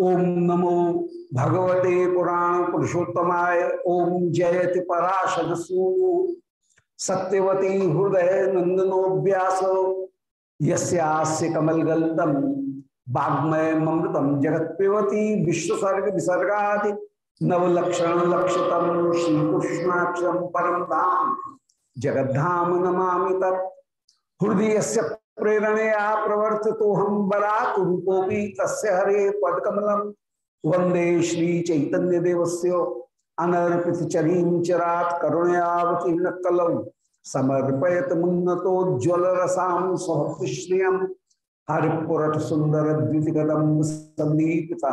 ओम नमो भगवते पुराण पुरुषोत्तमाय, ओम जयति पराशर सूनु सत्यवती हृदय नंदनो व्यास यस्य कमल गलतम वाग्मय ममृतम जगत पिबती विश्वसर्ग विसर्गा नवलक्षण लक्षतम श्रीकृष्णाक्षम परम धाम जगद्धाम नमा तत्। हृदय से प्रेरणया प्रवर्ति तो हम बराक रूपोपी हरे पदकमलम। वंदे श्री चैतन्य देवस्य अनर्पित चरीम चरात करुणयावतीर्ण कलौ समर्पयत मुन्नतोज्वल रसाम सहृश्रियम हरिपुरट सुंदर द्वितिगतम संदीपिता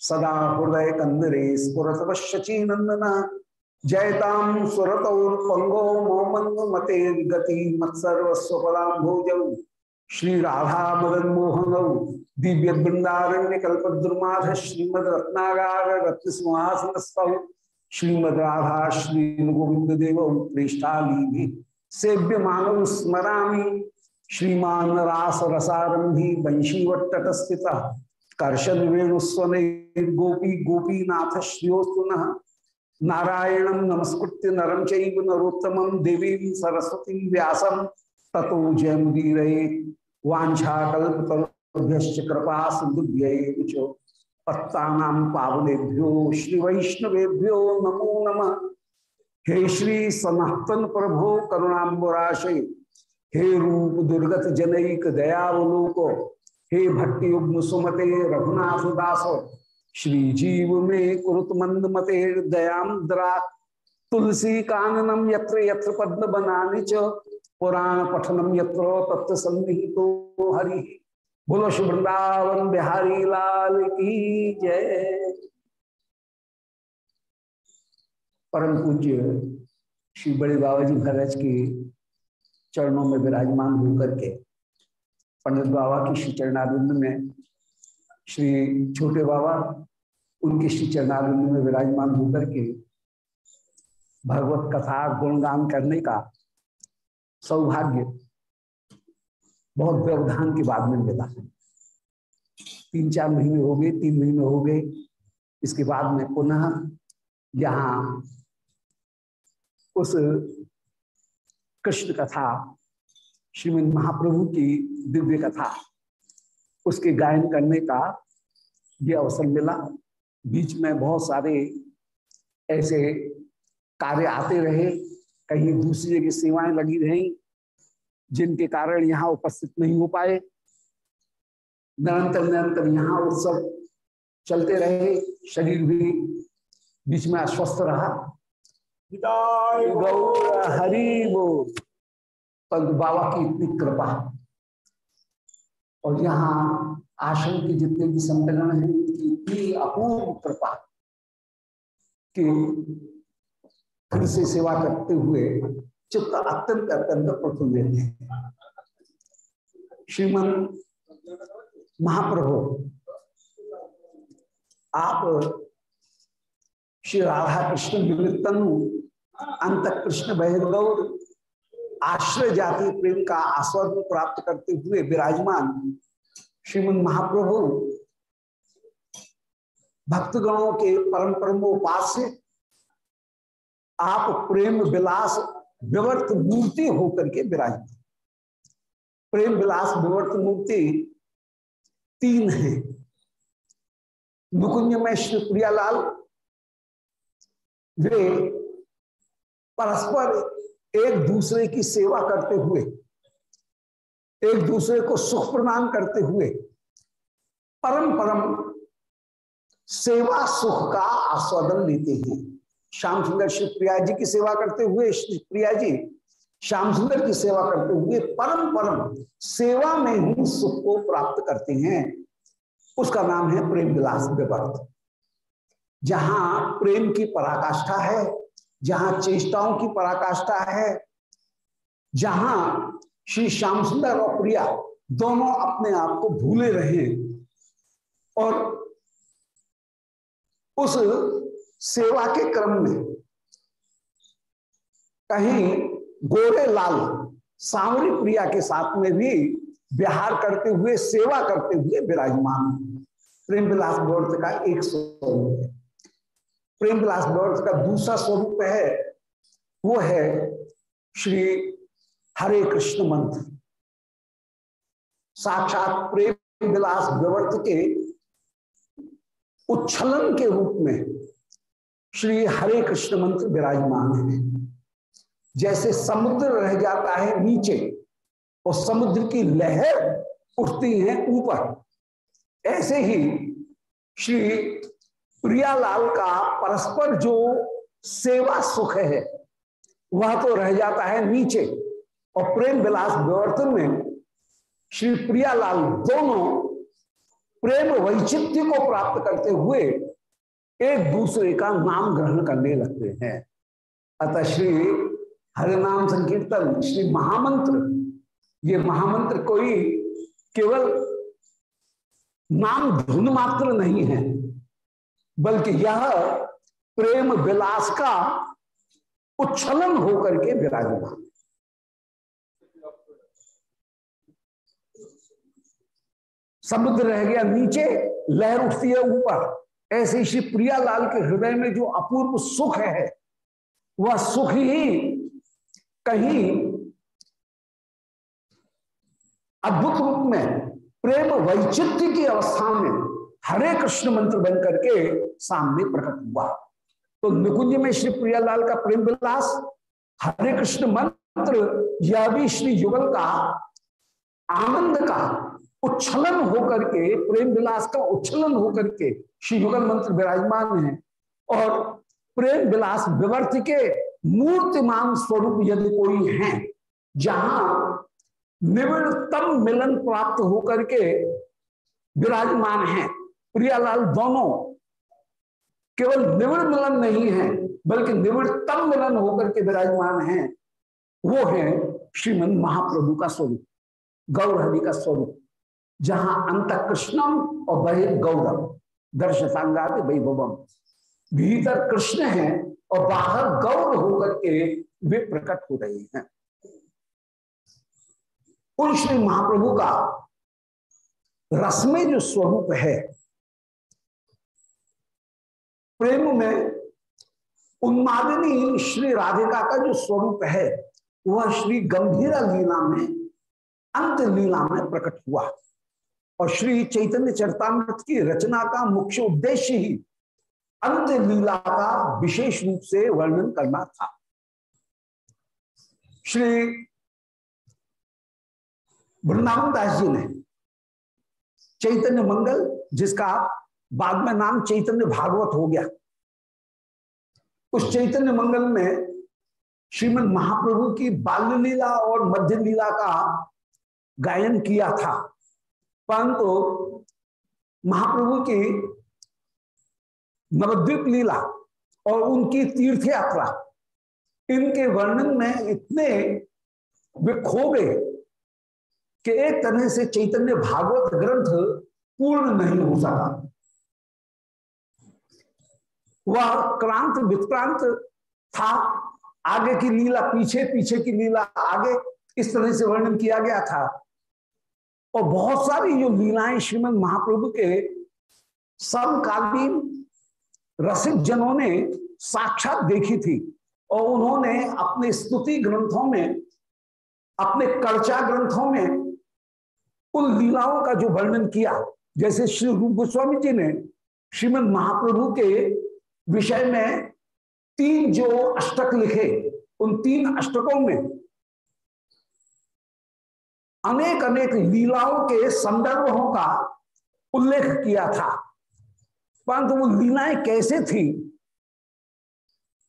सदा हृदय कंदरे स्फुरत शची नंदना जयताम सुरतौर्पंगो मोमन्द मते गति मत्सर्वस्वपदाम्भोज श्री राधा मदन मोहन दिव्य वृंदारण्य कल्पद्रुमाध श्रीमद रत्नागार रत्न सिंहासन श्रीमद राधा श्री गोविंद देव प्रेष्ठाली सेव्य मानव स्मरा श्रीमान रास रसारंभी वंशीवटस्थित कर्शन वेणुस्वन गोपी गोपीनाथ श्रियोस्तुन नारायण नमस्कृत्य नरम चैव नरोत्तमं देवीं सरस्वती व्यासं ततो जयमुदीर वाछाकल्पतरुभ्य कृपा सिंधुभ्य पत्ता पावनेभ्यो श्री वैष्णवेभ्यो नमो नम। हे श्री सनातन प्रभो करुणाबराशे हे रूप दुर्गत जनक, दयावलोक। हे भट्ट सुमते रघुनाथ दास श्री जीव में मंद मते दयाम द्रा तुलसी काननम यत्र यत्र पद्म बनाने च। पुराण पठनम यत्र तत्व सन्निहितो हरि। बोलो श्री वृंदावन बिहारी लाल की जय। परम पूज्य श्री बड़े बाबा जी महाराज के चरणों में विराजमान होकर के, पंडित बाबा की श्री चरणारिंद में, श्री छोटे बाबा, उनके श्री चरणारिंद में विराजमान होकर के, भगवत कथा गुणगान करने का सौभाग्य। बहुत व्यवधान के बाद में मिला। तीन चार महीने हो गए, तीन महीने हो गए। इसके बाद में पुनः यहाँ उस कृष्ण कथा, श्रीमद महाप्रभु की दिव्य कथा, उसके गायन करने का ये अवसर मिला। बीच में बहुत सारे ऐसे कार्य आते रहे। कहीं दूसरी जगह सेवाएँ लगी रही जिनके कारण यहाँ उपस्थित नहीं हो पाए। निरंतर निरंतर यहाँ उत्सव चलते रहे शरीर भी बीच में अस्वस्थ रहा। हरी वो पंत बाबा की इतनी कृपा। और यहाँ आश्रम के जितने भी संतगण हैं उनकी इतनी अपूर्व कृपा कि फिर से सेवा करते हुए चित्त अत्यंत अत्यंत प्रफुल्लित है। श्रीमन महाप्रभु, आप श्री राधा कृष्ण विवृतनु अंत कृष्ण बहिर्गौर आश्रय जाति प्रेम का आस्वादन प्राप्त करते हुए विराजमान श्रीमद महाप्रभु, भक्तगणों के परम परमोपास्य आप प्रेम विलास विवर्त मूर्ति होकर के विराजमान प्रेम विलास विवर्त मूर्ति तीन है। नुकुंज में श्री प्रियालाल, वे परस्पर एक दूसरे की सेवा करते हुए, एक दूसरे को सुख प्रदान करते हुए, परम परम सेवा सुख का आस्वादन लेते हैं। श्याम सुंदर श्री प्रिया जी की सेवा करते हुए, श्री प्रिया जी, श्याम सुंदर की सेवा करते हुए परम परम सेवा में ही सुख को प्राप्त करते हैं। उसका नाम है प्रेम विलास विवर्त। जहाँ प्रेम की पराकाष्ठा है, जहाँ चेष्टाओं की पराकाष्ठा है, जहाँ श्री श्याम सुंदर और प्रिया दोनों अपने आप को भूले रहे और उस सेवा के क्रम में। कहीं गोरे लाल सावरी प्रिया के साथ में भी विहार करते हुए, सेवा करते हुए विराजमान प्रेम विलास गौरत का एक स्वरूप है। प्रेम विलास गौरत का दूसरा स्वरूप है, वो है श्री हरे कृष्ण मंत्र। साक्षात प्रेम विलास विवर्त के उच्छलन के रूप में श्री हरे कृष्ण मंत्र विराजमान है। जैसे समुद्र रह जाता है नीचे, और समुद्र की लहर उठती है ऊपर। ऐसे ही श्री प्रियालाल का परस्पर जो सेवा सुख है, वह तो रह जाता है नीचे, और प्रेम विलास विवर्तन में श्री प्रियालाल दोनों प्रेम वैचित्य को प्राप्त करते हुए एक दूसरे का नाम ग्रहण करने लगते हैं। अतः श्री हरिनाम संकीर्तन, श्री महामंत्र, ये महामंत्र कोई केवल नाम धुन मात्र नहीं है, बल्कि यह प्रेम विलास का उच्छलन होकर के विराजमान समुद्र रह गया नीचे, लहर उठती है ऊपर। ऐसे श्री प्रियालाल के हृदय में जो अपूर्व सुख है, वह सुख ही कहीं अद्भुत रूप में, प्रेम वैचित्र की अवस्था में हरे कृष्ण मंत्र बन करके सामने प्रकट हुआ। तो निकुंज में श्री प्रियालाल का प्रेम विलास, हरे कृष्ण मंत्र, यह भी श्री युगल का आनंद का उच्छलन होकर के प्रेम विलास का उच्छलन होकर के श्री युगल मंत्र विराजमान है। और प्रेम विलास विवर्त के मूर्तिमान स्वरूप यदि कोई है, जहाँ निवृत्तम मिलन प्राप्त होकर के विराजमान है, प्रियालाल दोनों केवल निवृत्त मिलन नहीं है, बल्कि निवृत्तम मिलन होकर के विराजमान है, वो है श्रीमंद महाप्रभु का स्वरूप, गौरहरि का स्वरूप। जहाँ अंत कृष्णम और बहिर गौरव, दर्श दर्शतांगात वैभवम। भीतर कृष्ण है और बाहर गौर होकर के वे प्रकट हो रहे हैं। उन श्री महाप्रभु का रस में जो स्वरूप है, प्रेम में उन्मादिनी श्री राधिका का जो स्वरूप है, वह श्री गंभीरा लीला में, अंत लीला में प्रकट हुआ। और श्री चैतन्य चरतामृत की रचना का मुख्य उद्देश्य ही अंत लीला का विशेष रूप से वर्णन करना था। श्री वृंदावन दास जी ने चैतन्य मंगल, जिसका बाद में नाम चैतन्य भागवत हो गया, उस चैतन्य मंगल में श्रीमद महाप्रभु की बाल्य लीला और मध्य लीला का गायन किया था। परंतु महाप्रभु की नवद्वीप लीला और उनकी तीर्थ यात्रा इनके वर्णन में इतने वे खो गए कि एक तरह से चैतन्य भागवत ग्रंथ पूर्ण नहीं हो सका। वह क्रांत विक्रांत था, आगे की लीला पीछे पीछे की लीला आगे इस तरह से वर्णन किया गया था। और बहुत सारी जो लीलाएँ श्रीमद महाप्रभु के समकालीन रसिक जनों ने साक्षात देखी थी और उन्होंने अपने स्तुति ग्रंथों में, अपने कर्चा ग्रंथों में उन लीलाओं का जो वर्णन किया, जैसे श्री रूप गोस्वामी जी ने श्रीमद महाप्रभु के विषय में तीन जो अष्टक लिखे, उन तीन अष्टकों में अनेक अनेक लीलाओं के संदर्भों का उल्लेख किया था। परंतु वो लीलाएँ कैसे थी,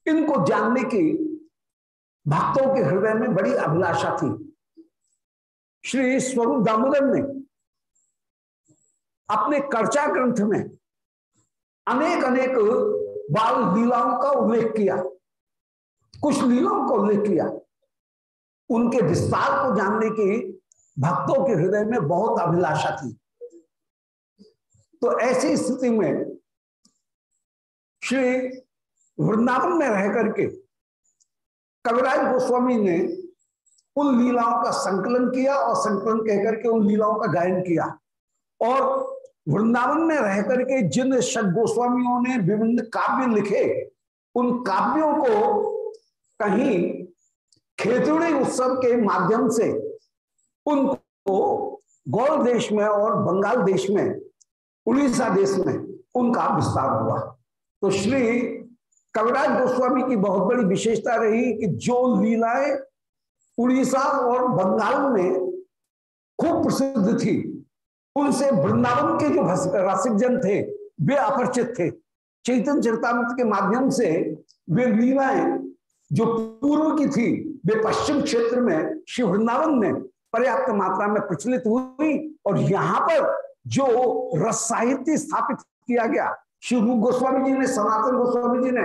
इनको जानने की भक्तों के हृदय में बड़ी अभिलाषा थी। श्री स्वरूप दामोदर ने अपने कर्चा ग्रंथ में अनेक अनेक बाल लीलाओं का उल्लेख किया, कुछ लीलाओं का उल्लेख किया। उनके विस्तार को जानने की भक्तों के हृदय में बहुत अभिलाषा थी। तो ऐसी स्थिति में श्री वृंदावन में रह करके कविराज गोस्वामी ने उन लीलाओं का संकलन किया और संकलन कहकर के उन लीलाओं का गायन किया। और वृंदावन में रह करके जिन शक गोस्वामियों ने विभिन्न काव्य लिखे, उन काव्यों को कहीं खेतुड़ी उत्सव के माध्यम से उनको गौड़ देश में और बंगाल देश में, उड़ीसा देश में उनका विस्तार हुआ। तो श्री कविराज गोस्वामी की बहुत बड़ी विशेषता रही कि जो लीलाएँ उड़ीसा और बंगाल में खूब प्रसिद्ध थी, उनसे वृंदावन के जो रसिक जन थे, वे अपरिचित थे। चैतन्य चरितमृत के माध्यम से वे लीलाएँ जो पूर्व की थी, वे पश्चिम क्षेत्र में, श्री वृंदावन में पर्याप्त मात्रा में प्रचलित हुई और यहाँ पर जो रस साहित्य स्थापित किया गया रूप गोस्वामी जी ने, सनातन गोस्वामी जी ने,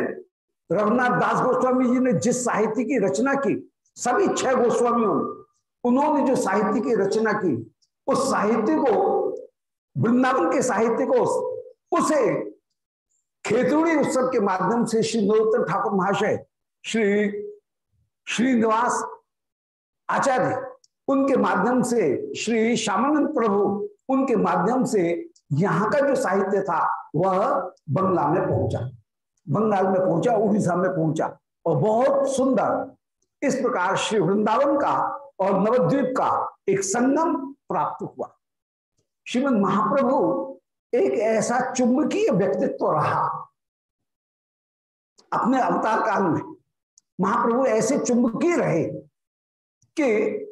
रघुनाथ दास गोस्वामी जी ने जिस साहित्य की रचना की, सभी छह गोस्वामियों ने, उन्होंने जो साहित्य की रचना की, उस साहित्य को, वृंदावन के साहित्य को, उसे खेतुड़ी उत्सव के माध्यम से श्री नरोत्तम ठाकुर महाशय, श्री श्रीनिवास आचार्य उनके माध्यम से श्री श्यामानंद प्रभु उनके माध्यम से यहाँ का जो साहित्य था, वह बंगला में पहुँचा। बंगाल में पहुँचा, उड़ीसा में पहुँचा और बहुत सुंदर इस प्रकार श्री वृंदावन का और नवद्वीप का एक संगम प्राप्त हुआ। श्रीमद महाप्रभु एक ऐसा चुंबकीय व्यक्तित्व रहा अपने अवतार काल में। महाप्रभु ऐसे चुंबकीय रहे कि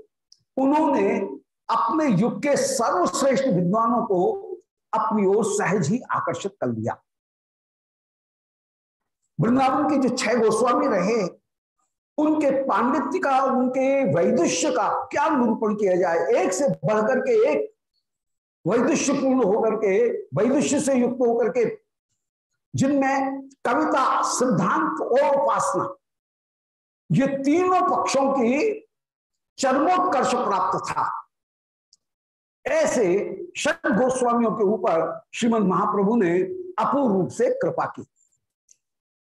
उन्होंने अपने युग के सर्वश्रेष्ठ विद्वानों को अपनी ओर सहज ही आकर्षित कर लिया। वृंदावन के जो छह गोस्वामी रहे, उनके पांडित्य का, उनके वैदुष्य का क्या निरूपण किया जाए? एक से बढ़कर के एक वैदुष्य पूर्ण होकर के, वैदुष्य से युक्त होकर के, जिनमें कविता, सिद्धांत और उपासना, ये तीनों पक्षों की चरमोत्कर्ष प्राप्त था। ऐसे शत गोस्वामियों के ऊपर श्रीमद महाप्रभु ने अपूर्ण रूप से कृपा की।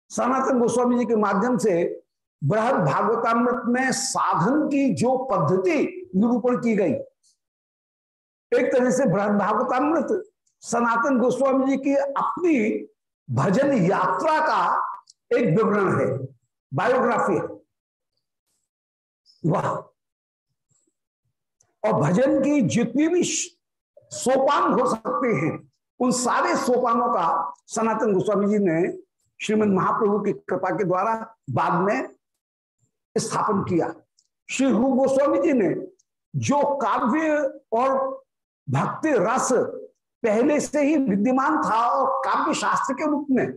सनातन गोस्वामी जी के माध्यम से बृहद भागवतामृत में साधन की जो पद्धति निरूपण की गई, एक तरह से बृहद भागवतामृत, सनातन गोस्वामी जी की अपनी भजन यात्रा का एक विवरण है, बायोग्राफी है। वाह! और भजन की जितनी भी सोपान हो सकते हैं, उन सारे सोपानों का सनातन गोस्वामी जी ने श्रीमद महाप्रभु की कृपा के द्वारा बाद में स्थापन किया। श्री रूप गोस्वामी जी ने जो काव्य और भक्ति रस पहले से ही विद्यमान था और काव्य शास्त्र के रूप में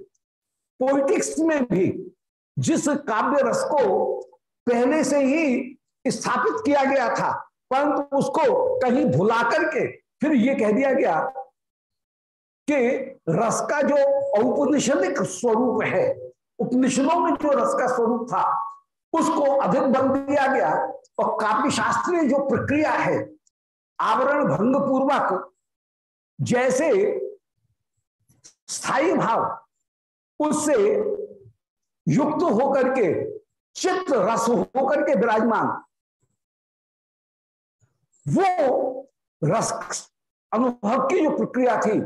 पॉलिटिक्स में भी जिस काव्य रस को पहले से ही स्थापित किया गया था परंतु उसको कहीं भुला करके फिर ये कह दिया गया कि रस का जो औपनिषदिक स्वरूप है, उपनिषदों में जो रस का स्वरूप था, उसको अधिक बल दिया गया। और काव्य शास्त्रीय जो प्रक्रिया है, आवरण भंग पूर्वक जैसे स्थायी भाव, उससे युक्त होकर के, चित्त रस होकर के विराजमान। वो रस अनुभव की जो प्रक्रिया थी,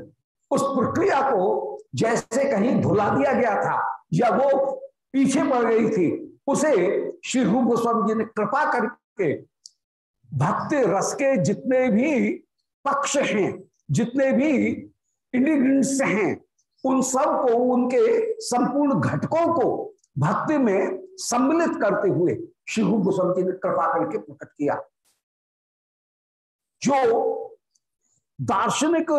उस प्रक्रिया को जैसे कहीं धुला दिया गया था, या वो पीछे पड़ गई थी, उसे श्री रूप गोस्वामी जी ने कृपा करके भक्ति रस के जितने भी पक्ष हैं, जितने भी इंग्रीडियंट्स हैं, उन सबको उनके संपूर्ण घटकों को भक्ति में सम्मिलित करते हुए श्री रूप गोस्वामी जी ने कृपा करके प्रकट किया। जो दार्शनिक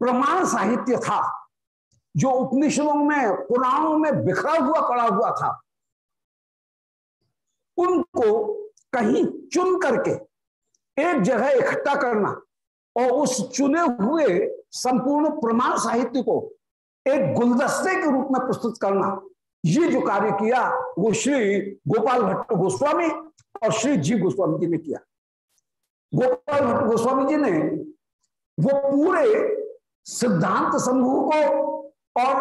प्रमाण साहित्य था, जो उपनिषदों में, पुराणों में बिखरा हुआ, पड़ा हुआ था, उनको कहीं चुन करके एक जगह इकट्ठा करना और उस चुने हुए संपूर्ण प्रमाण साहित्य को एक गुलदस्ते के रूप में प्रस्तुत करना। ये जो कार्य किया वो श्री गोपाल भट्ट गोस्वामी और श्री जी गोस्वामी जी ने किया। गोपाल भट्ट गोस्वामी जी ने वो पूरे सिद्धांत समूह को और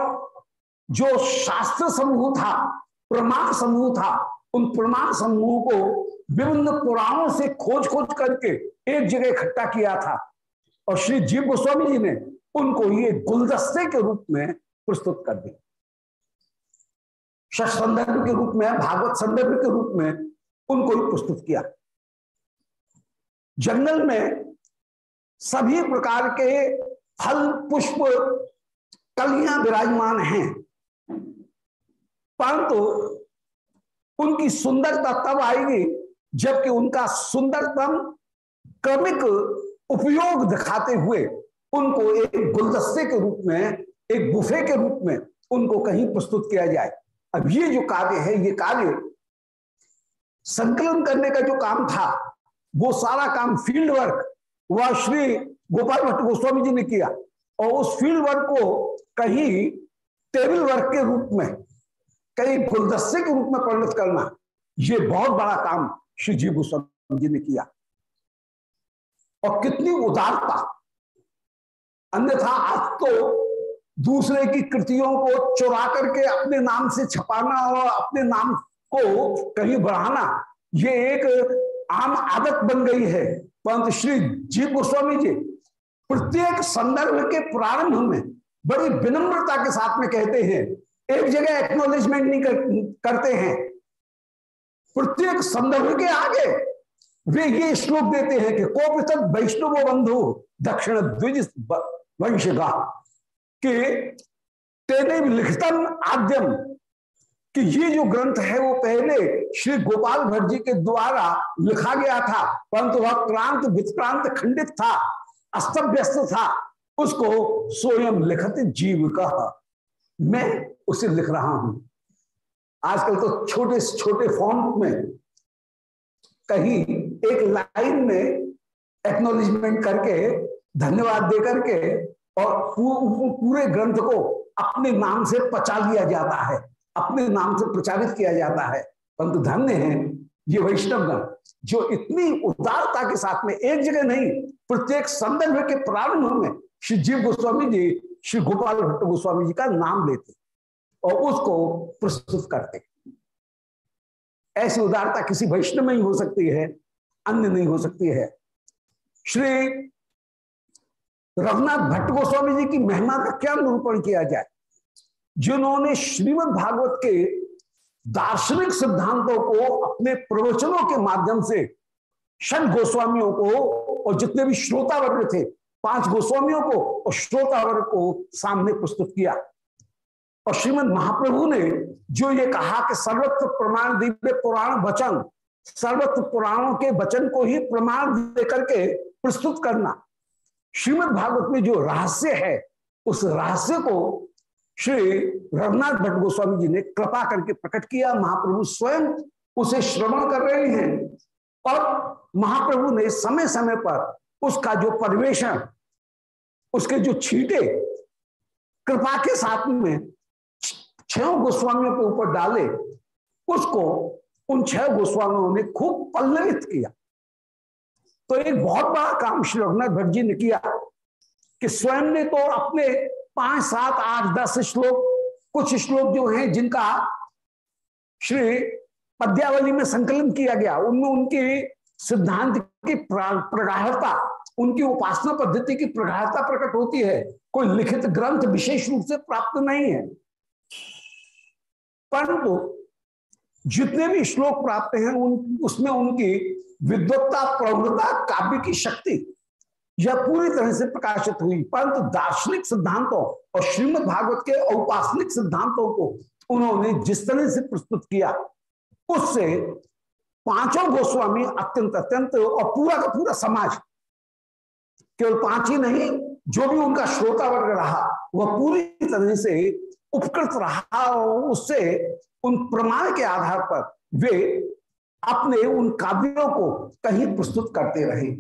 जो शास्त्र समूह था, प्रमाण समूह था, उन प्रमाण समूह को विभिन्न पुराणों से खोज खोज करके एक जगह इकट्ठा किया था। और श्री जीव गोस्वामी जी ने उनको ये गुलदस्ते के रूप में प्रस्तुत कर दी संदर्भ के रूप में, भागवत संदर्भ के रूप में उनको ही प्रस्तुत किया। जंगल में सभी प्रकार के फल, पुष्प, कलियाँ विराजमान हैं। परंतु उनकी सुंदरता तब आएगी जबकि उनका सुंदरतम क्रमिक उपयोग दिखाते हुए उनको एक गुलदस्ते के रूप में, एक बुफे के रूप में उनको कहीं प्रस्तुत किया जाए। अब ये जो कार्य है, ये कार्य संकलन करने का जो काम था वो सारा काम फ़ील्ड वर्क वह श्री गोपाल भट्ट गोस्वामी जी ने किया। और उस फ़ील्ड वर्क को कहीं टेबल वर्क के रूप में, कहीं गुलदस्ते के रूप में परिणत करना, ये बहुत बड़ा काम श्री जी गोस्वामी जी ने किया। और कितनी उदारता। अन्यथा आज तो दूसरे की कृतियों को चुरा करके अपने नाम से छपाना और अपने नाम को कहीं बढ़ाना, ये एक आम आदत बन गई है। परंतु श्री जीव गोस्वामी जी प्रत्येक संदर्भ के प्रारंभ में बड़ी विनम्रता के साथ में कहते हैं एक जगह एक्नोलेजमेंट नहीं कर, करते हैं। प्रत्येक संदर्भ के आगे वे ये श्लोक देते हैं कि कोपित वैष्णव बंधु दक्षिण द्विज वंशगा कि तेने लिखतम आद्यम कि ये जो ग्रंथ है वो पहले श्री गोपाल भट्ट जी के द्वारा लिखा गया था, परंतु वह क्रांत विक्रांत खंडित था अस्त व्यस्त था, उसको स्वयं लिखत जीव का मैं उसे लिख रहा हूँ। आजकल तो छोटे छोटे फॉन्ट में कहीं एक लाइन में एक्नोलिजमेंट करके, धन्यवाद दे करके और पूरे ग्रंथ को अपने नाम से पचा लिया जाता है। अपने नाम से प्रचारित किया जाता है। परंतु धन्य है ये वैष्णवगण जो इतनी उदारता के साथ में एक जगह नहीं, प्रत्येक संदर्भ के प्रारंभ में श्री जीव गोस्वामी जी, श्री गोपाल भट्ट गोस्वामी जी का नाम लेते और उसको प्रस्तुत करते। ऐसी उदारता किसी वैष्णव में ही हो सकती है, अन्य नहीं हो सकती है। श्री रघुनाथ भट्ट गोस्वामी जी की महिमा का क्या निरूपण किया जाए? जिन्होंने श्रीमद् भागवत के दार्शनिक सिद्धांतों को अपने प्रवचनों के माध्यम से षण गोस्वामियों को और जितने भी श्रोता वर्ग थे, पाँच गोस्वामियों को और श्रोता वर्ग को सामने प्रस्तुत किया। और श्रीमद महाप्रभु ने जो ये कहा कि सर्वत्र प्रमाण दिव्य पुराण वचन, सर्वत्र पुराणों के वचन को ही प्रमाण देकर के प्रस्तुत करना। श्रीमद भागवत में जो रहस्य है, उस रहस्य को श्री रघुनाथ भट्ट गोस्वामी जी ने कृपा करके प्रकट किया, महाप्रभु स्वयं उसे श्रवण कर रहे हैं। और महाप्रभु ने समय समय पर उसका जो परिवेशन उसके जो छीटे, कृपा के साथ में छह गोस्वामियों के ऊपर डाले, उसको उन छह गोस्वामियों ने खूब पल्लवित किया। तो एक बहुत बड़ा काम श्री रघुनाथ भट्ट जी ने किया कि स्वयं ने तो अपने पाँच, सात, आठ, दस श्लोक, कुछ श्लोक जो हैं जिनका श्री पद्यावली में संकलन किया गया, उनमें उनकी सिद्धांत की प्रगाढ़ता, उनकी उपासना पद्धति की प्रगाढ़ता प्रकट होती है। कोई लिखित ग्रंथ विशेष रूप से प्राप्त नहीं है। परंतु जितने भी श्लोक प्राप्त हैं, उन, उसमें उनकी विद्वत्ता, प्रौढ़ता, काव्य की शक्ति यह पूरी तरह से प्रकाशित हुई। परंतु दार्शनिक सिद्धांतों और श्रीमद भागवत के औपासनिक सिद्धांतों को उन्होंने जिस तरह से प्रस्तुत किया, उससे पाँचों गोस्वामी अत्यंत अत्यंत और पूरा का पूरा समाज, केवल पाँच ही नहीं, जो भी उनका श्रोता वर्ग रहा, वह पूरी तरह से उपकृत रहा और उससे उन प्रमाण के आधार पर वे अपने उन काव्यों को कहीं प्रस्तुत करते रहे।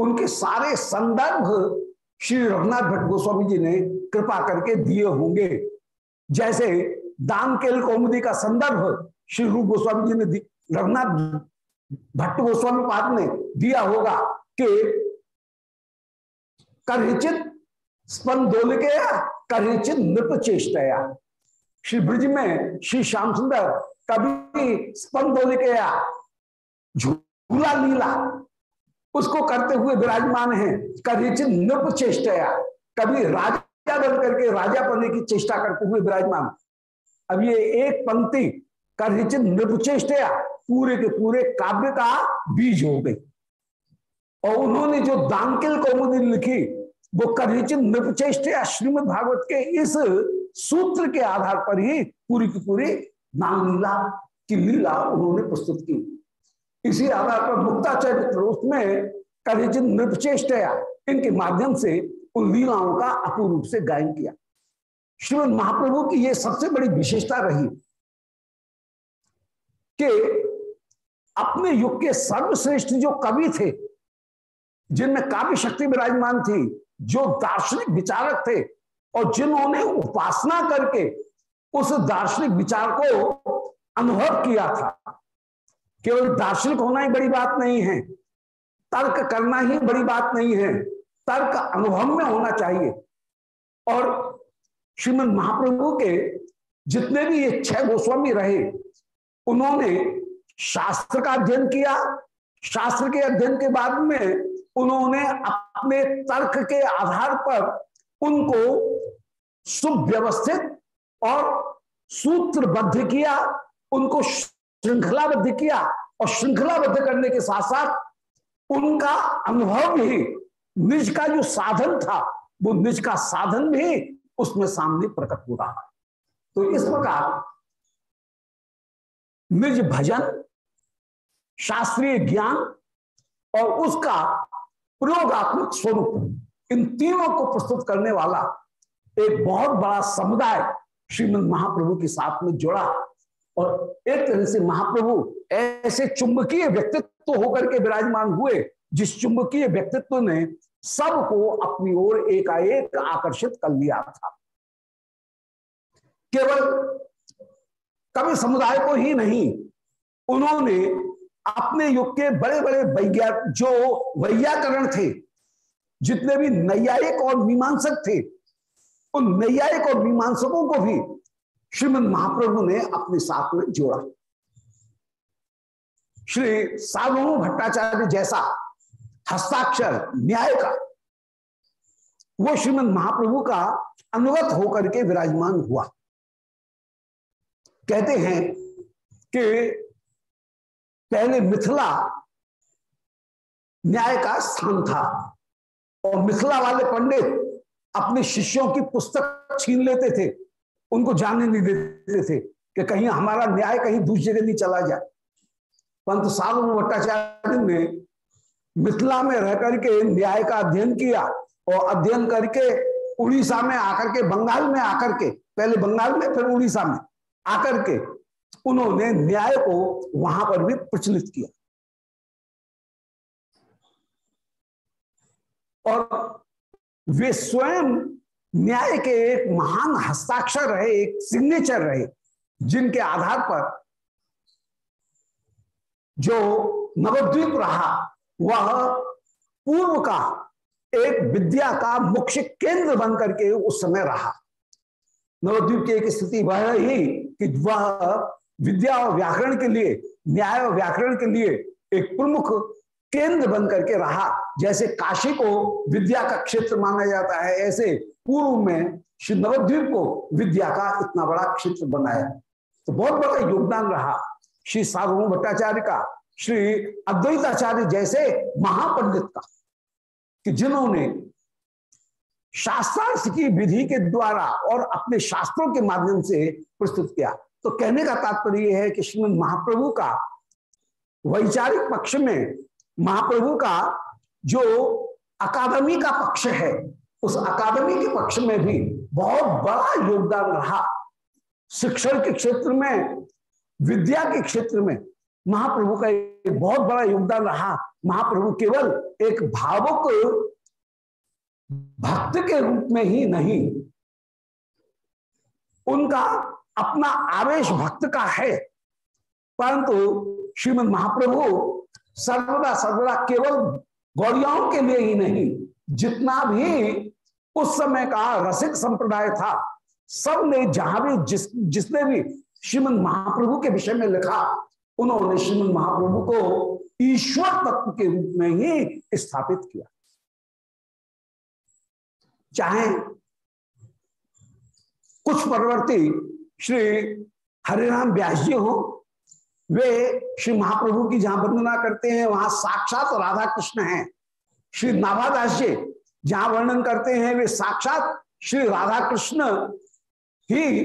उनके सारे संदर्भ श्री रघुनाथ भट्ट गोस्वामी जी ने कृपा करके दिए होंगे। जैसे दान केल कौमुदी का संदर्भ श्री रूप गोस्वामी जी ने रघुनाथ भट्ट गोस्वामी पाद ने दिया होगा कि करिचित स्पंदोल के करिचित नृप चेष्टया श्री ब्रिज में श्री श्याम सुंदर कभी स्पंदोल के झूला लीला उसको करते हुए विराजमान है। करिचित नृप चेष्टया, कभी राजा बन करके राजा बनने की चेष्टा करते हुए विराजमान। अब ये एक पंक्ति करिचित नृप चेष्टया, पूरे के पूरे काव्य का बीज हो गई। और उन्होंने जो दानकिल कौमुदी लिखी, वो करिचित नृपचेष्टया श्रीमद भागवत के इस सूत्र के आधार पर ही पूरी की पूरी नाम लीला की लीला उन्होंने प्रस्तुत की। इसी आधार पर मुक्ता चरित्र उसमें करिचित नृपचेष्टया इनके माध्यम से उन लीलाओं का अपूर्ण रूप से गायन किया। श्रीमद महाप्रभु की यह सबसे बड़ी विशेषता रही कि अपने युग के सर्वश्रेष्ठ जो कवि थे, जिनमें काव्य शक्ति विराजमान थी, जो दार्शनिक विचारक थे, और जिन्होंने उपासना करके उस दार्शनिक विचार को अनुभव किया था केवल दार्शनिक होना ही बड़ी बात नहीं है। तर्क करना ही बड़ी बात नहीं है। तर्क अनुभव में होना चाहिए। और श्रीमद महाप्रभु के जितने भी ये छह गोस्वामी रहे, उन्होंने शास्त्र का अध्ययन किया। शास्त्र के अध्ययन के बाद में उन्होंने अपने तर्क के आधार पर उनको सुव्यवस्थित और सूत्रबद्ध किया। उनको श्रृंखलाबद्ध किया और श्रृंखलाबद्ध करने के साथ साथ उनका अनुभव भी निज का जो साधन था, वो निज का साधन भी उसमें सामने प्रकट हो रहा तो इस प्रकार निज भजन, शास्त्रीय ज्ञान और उसका प्रयोगात्मक स्वरूप इन तीनों को प्रस्तुत करने वाला एक बहुत बड़ा समुदाय श्रीमद महाप्रभु के साथ में जुड़ा और एक तरह से महाप्रभु ऐसे चुंबकीय व्यक्तित्व होकर के विराजमान हुए, जिस चुंबकीय व्यक्तित्व ने सबको अपनी ओर एकाएक आकर्षित कर लिया था। केवल कवि समुदाय को ही नहीं, उन्होंने अपने युग के बड़े बड़े वैज्ञा जो वैयाकरण थे, जितने भी नैयायिक और मीमांसक थे, उन नैयायिक और मीमांसकों को भी श्रीमद महाप्रभु ने अपने साथ में जोड़ा। श्री सार्वभौम भट्टाचार्य जैसा हस्ताक्षर, न्याय का, वो श्रीमद महाप्रभु का अनुगत होकर के विराजमान हुआ। कहते हैं कि पहले मिथिला न्याय का स्थान था और मिथिला वाले पंडित अपने शिष्यों की पुस्तक छीन लेते थे। उनको जानने नहीं देते थे कि कहीं हमारा न्याय कहीं दूसरी जगह नहीं चला जाए। परंतु साधु भट्टाचार्य ने मिथिला में रह करके न्याय का अध्ययन किया और अध्ययन करके उड़ीसा में आकर के, बंगाल में आकर के, पहले बंगाल में, फिर उड़ीसा में आकर के उन्होंने न्याय को वहाँ पर भी प्रचलित किया। और वे स्वयं न्याय के एक महान हस्ताक्षर रहे, एक सिग्नेचर रहे, जिनके आधार पर जो नवद्वीप रहा, वह पूर्व का एक विद्या का मुख्य केंद्र बन करके उस समय रहा। नवद्वीप की एक स्थिति वह ही कि वह विद्या और व्याकरण के लिए, न्याय और व्याकरण के लिए एक प्रमुख केंद्र बन करके रहा। जैसे काशी को विद्या का क्षेत्र माना जाता है, ऐसे पूर्व में श्री नवद्वीप को विद्या का इतना बड़ा क्षेत्र बनाया। तो बहुत बड़ा योगदान रहा। श्री सार्वभौम भट्टाचार्य का, श्री अद्वैताचार्य जैसे महापंडित का, कि जिन्होंने शास्त्रार्थ की विधि के द्वारा और अपने शास्त्रों के माध्यम से प्रस्तुत किया। तो कहने का तात्पर्य है कि श्रीमद महाप्रभु का वैचारिक पक्ष में महाप्रभु का जो अकादमी का पक्ष है उस अकादमी के पक्ष में भी बहुत बड़ा योगदान रहा। शिक्षण के क्षेत्र में, विद्या के क्षेत्र में महाप्रभु का एक बहुत बड़ा योगदान रहा। महाप्रभु केवल एक भावुक भक्त के रूप में ही नहीं, उनका अपना आवेश भक्त का है। परंतु श्रीमद महाप्रभु सर्वदा सर्वदा केवल गौरियाओं के लिए ही नहीं जितना भी उस समय का रसिक संप्रदाय था सबने जहाँ भी जिस, जिसने भी श्रीमद महाप्रभु के विषय में लिखा, उन्होंने श्रीमद महाप्रभु को ईश्वर तत्व के रूप में ही स्थापित किया। चाहे कुछ परवर्ती श्री हरिराम व्यास जी हो, वे श्री महाप्रभु की जहाँ वंदना करते हैं, वहाँ साक्षात राधा कृष्ण हैं। श्री नाभादास जी जहाँ वर्णन करते हैं वे साक्षात श्री राधा कृष्ण ही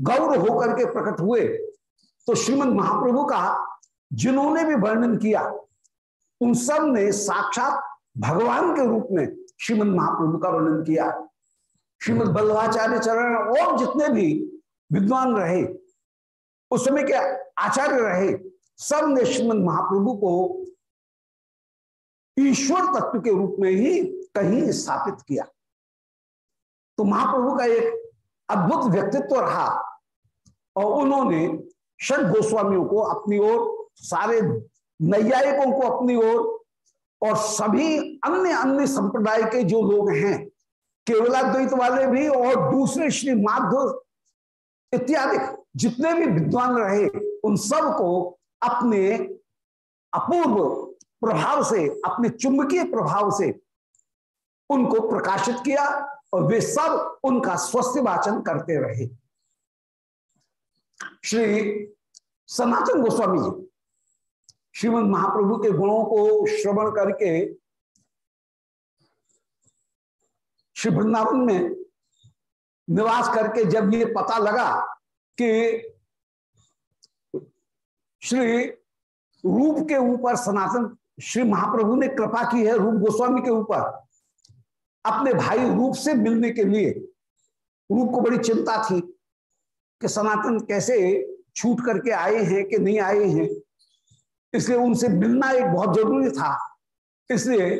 गौर होकर के प्रकट हुए। तो श्रीमद महाप्रभु का जिन्होंने भी वर्णन किया उन सबने साक्षात भगवान के रूप में श्रीमद महाप्रभु का वर्णन किया। श्रीमद बल्लभाचार्य चरण और जितने भी विद्वान रहे उस समय के आचार्य रहे सबने श्रीमद महाप्रभु को ईश्वर तत्व के रूप में ही कहीं स्थापित किया। तो महाप्रभु का एक अद्भुत व्यक्तित्व रहा और उन्होंने षड गोस्वामियों को अपनी ओर, सारे नैयायिकों को अपनी ओर और सभी अन्य अन्य संप्रदाय के जो लोग हैं, केवलाद्वैत वाले भी और दूसरे श्री माधव इत्यादि, जितने भी विद्वान रहे, उन सबको अपने अपूर्व प्रभाव से, अपने चुंबकीय प्रभाव से उनको प्रकाशित किया और वे सब उनका स्वस्थ वाचन करते रहे। श्री सनातन गोस्वामी जी, श्रीमद महाप्रभु के गुणों को श्रवण करके श्री वृंदावन में निवास करके जब ये पता लगा कि श्री रूप के ऊपर सनातन श्री महाप्रभु ने कृपा की है रूप गोस्वामी के ऊपर अपने भाई रूप से मिलने के लिए। रूप को बड़ी चिंता थी कि सनातन कैसे छूट करके आए हैं कि नहीं आए हैं। इसलिए उनसे मिलना एक बहुत ज़रूरी था। इसलिए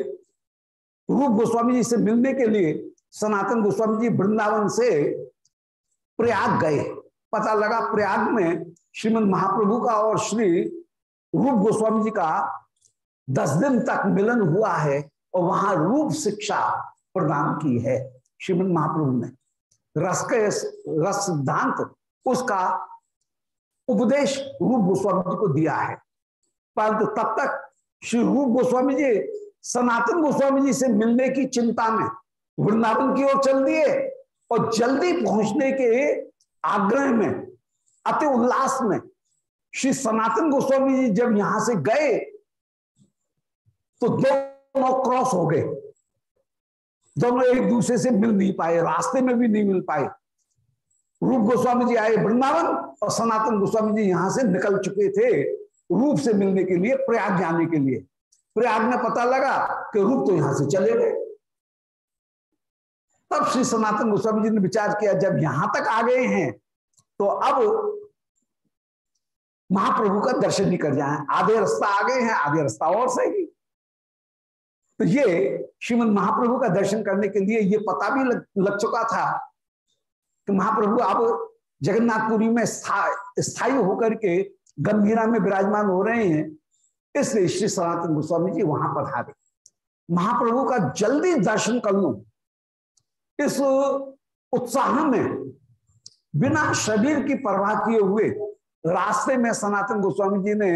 रूप गोस्वामी जी से मिलने के लिए सनातन गोस्वामी जी वृंदावन से प्रयाग गए। पता लगा प्रयाग में श्रीमद महाप्रभु का और श्री रूप गोस्वामी जी का दस दिन तक मिलन हुआ है और वहाँ रूप शिक्षा प्रदान की है श्रीमद महाप्रभु ने। रस के रस सिद्धांत, उसका उपदेश रूप गोस्वामी जी को दिया है। परंतु तब तक श्री रूप गोस्वामी जी, सनातन गोस्वामी जी से मिलने की चिंता में वृंदावन की ओर चल दिए और जल्दी पहुँचने के आग्रह में, अति उल्लास में श्री सनातन गोस्वामी जी जब यहाँ से गए तो दोनों क्रॉस हो गए। दोनों एक दूसरे से मिल नहीं पाए, रास्ते में भी नहीं मिल पाए। रूप गोस्वामी जी आए वृंदावन और सनातन गोस्वामी जी यहाँ से निकल चुके थे रूप से मिलने के लिए, प्रयाग जाने के लिए। प्रयाग में पता लगा कि रूप तो यहाँ से चले गए। तब श्री सनातन गोस्वामी जी ने विचार किया, जब यहाँ तक आ गए हैं तो अब महाप्रभु का दर्शन ही कर जाए। आधे रास्ता आ गए हैं, आधे रास्ता और सही। तो ये श्रीमद महाप्रभु का दर्शन करने के लिए ये पता भी लग, लग चुका था कि महाप्रभु अब जगन्नाथपुरी में स्थायी होकर के गंभीरा में विराजमान हो रहे हैं इसलिए श्री सनातन गोस्वामी जी वहाँ पधारे महाप्रभु का जल्दी दर्शन कर लू। इस उत्साह में बिना शरीर की परवाह किए हुए रास्ते में सनातन गोस्वामी जी ने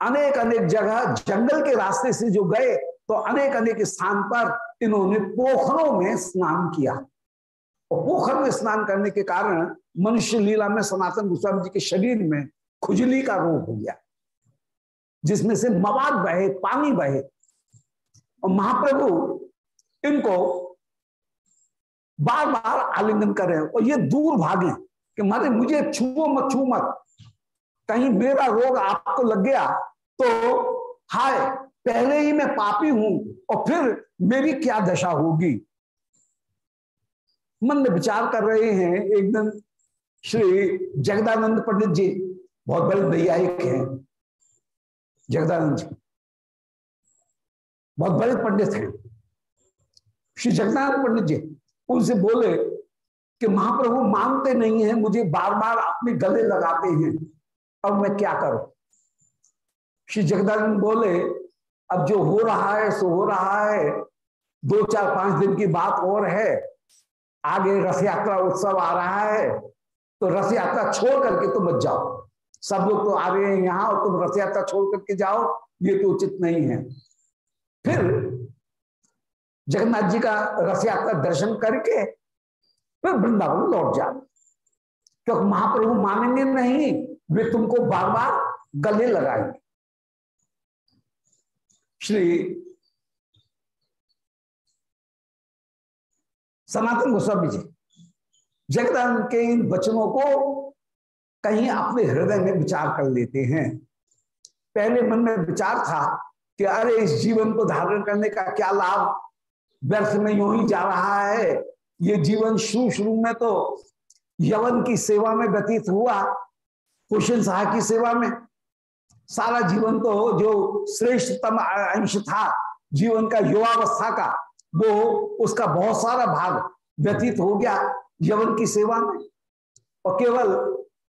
अनेक अनेक जगह जंगल के रास्ते से जो गए तो अनेक अनेक स्थान पर इन्होंने पोखरों में स्नान किया। और पोखर में स्नान करने के कारण मनुष्य लीला में सनातन गोस्वामी जी के शरीर में खुजली का रोग हो गया, जिसमें से मवाद बहे, पानी बहे। और महाप्रभु इनको बार बार आलिंगन कर रहे हैं। और ये दूर भागे कि मारे मुझे छुओ मत छू मत। कहीं मेरा रोग आपको लग गया तो हाय, पहले ही मैं पापी हूँ और फिर मेरी क्या दशा होगी? मन में विचार कर रहे हैं एक दिन श्री जगदानंद पंडित जी, बहुत बड़े नैयायिक हैं। जगदानंद जी, बहुत बड़े पंडित हैं। श्री जगदानंद पंडित जी उनसे बोले कि महाप्रभु मानते नहीं है, मुझे बार बार अपने गले लगाते हैं, अब मैं क्या करूँ? श्री जगदानंद बोले, अब जो हो रहा है, सो हो रहा है। दो चार पाँच दिन की बात और है। आगे रथ यात्रा उत्सव आ रहा है। तो रथ यात्रा छोड़ करके तुम मत जाओ। सब लोग तो आ रहे हैं यहाँ और तुम रथ यात्रा छोड़ करके जाओ। ये तो उचित नहीं है। फिर जगन्नाथ जी का रथ यात्रा दर्शन करके फिर वृंदावन लौट जाओ क्योंकि महाप्रभु मानेंगे नहीं, वे तुमको बार बार गले लगाएँगे। श्री सनातन गोस्वामी जी, जगदान के इन वचनों को कहीं अपने हृदय में विचार कर लेते हैं। पहले मन में विचार था कि अरे, इस जीवन को धारण करने का क्या लाभ व्यर्थ में यूँ ही जा रहा है? ये जीवन शुरू शुरू में तो यवन की सेवा में व्यतीत हुआ कुशन शाह की सेवा में। सारा जीवन तो जो श्रेष्ठतम अंश था, जीवन का युवावस्था का, वो उसका बहुत सारा भाग व्यतीत हो गया यवन की सेवा में। और केवल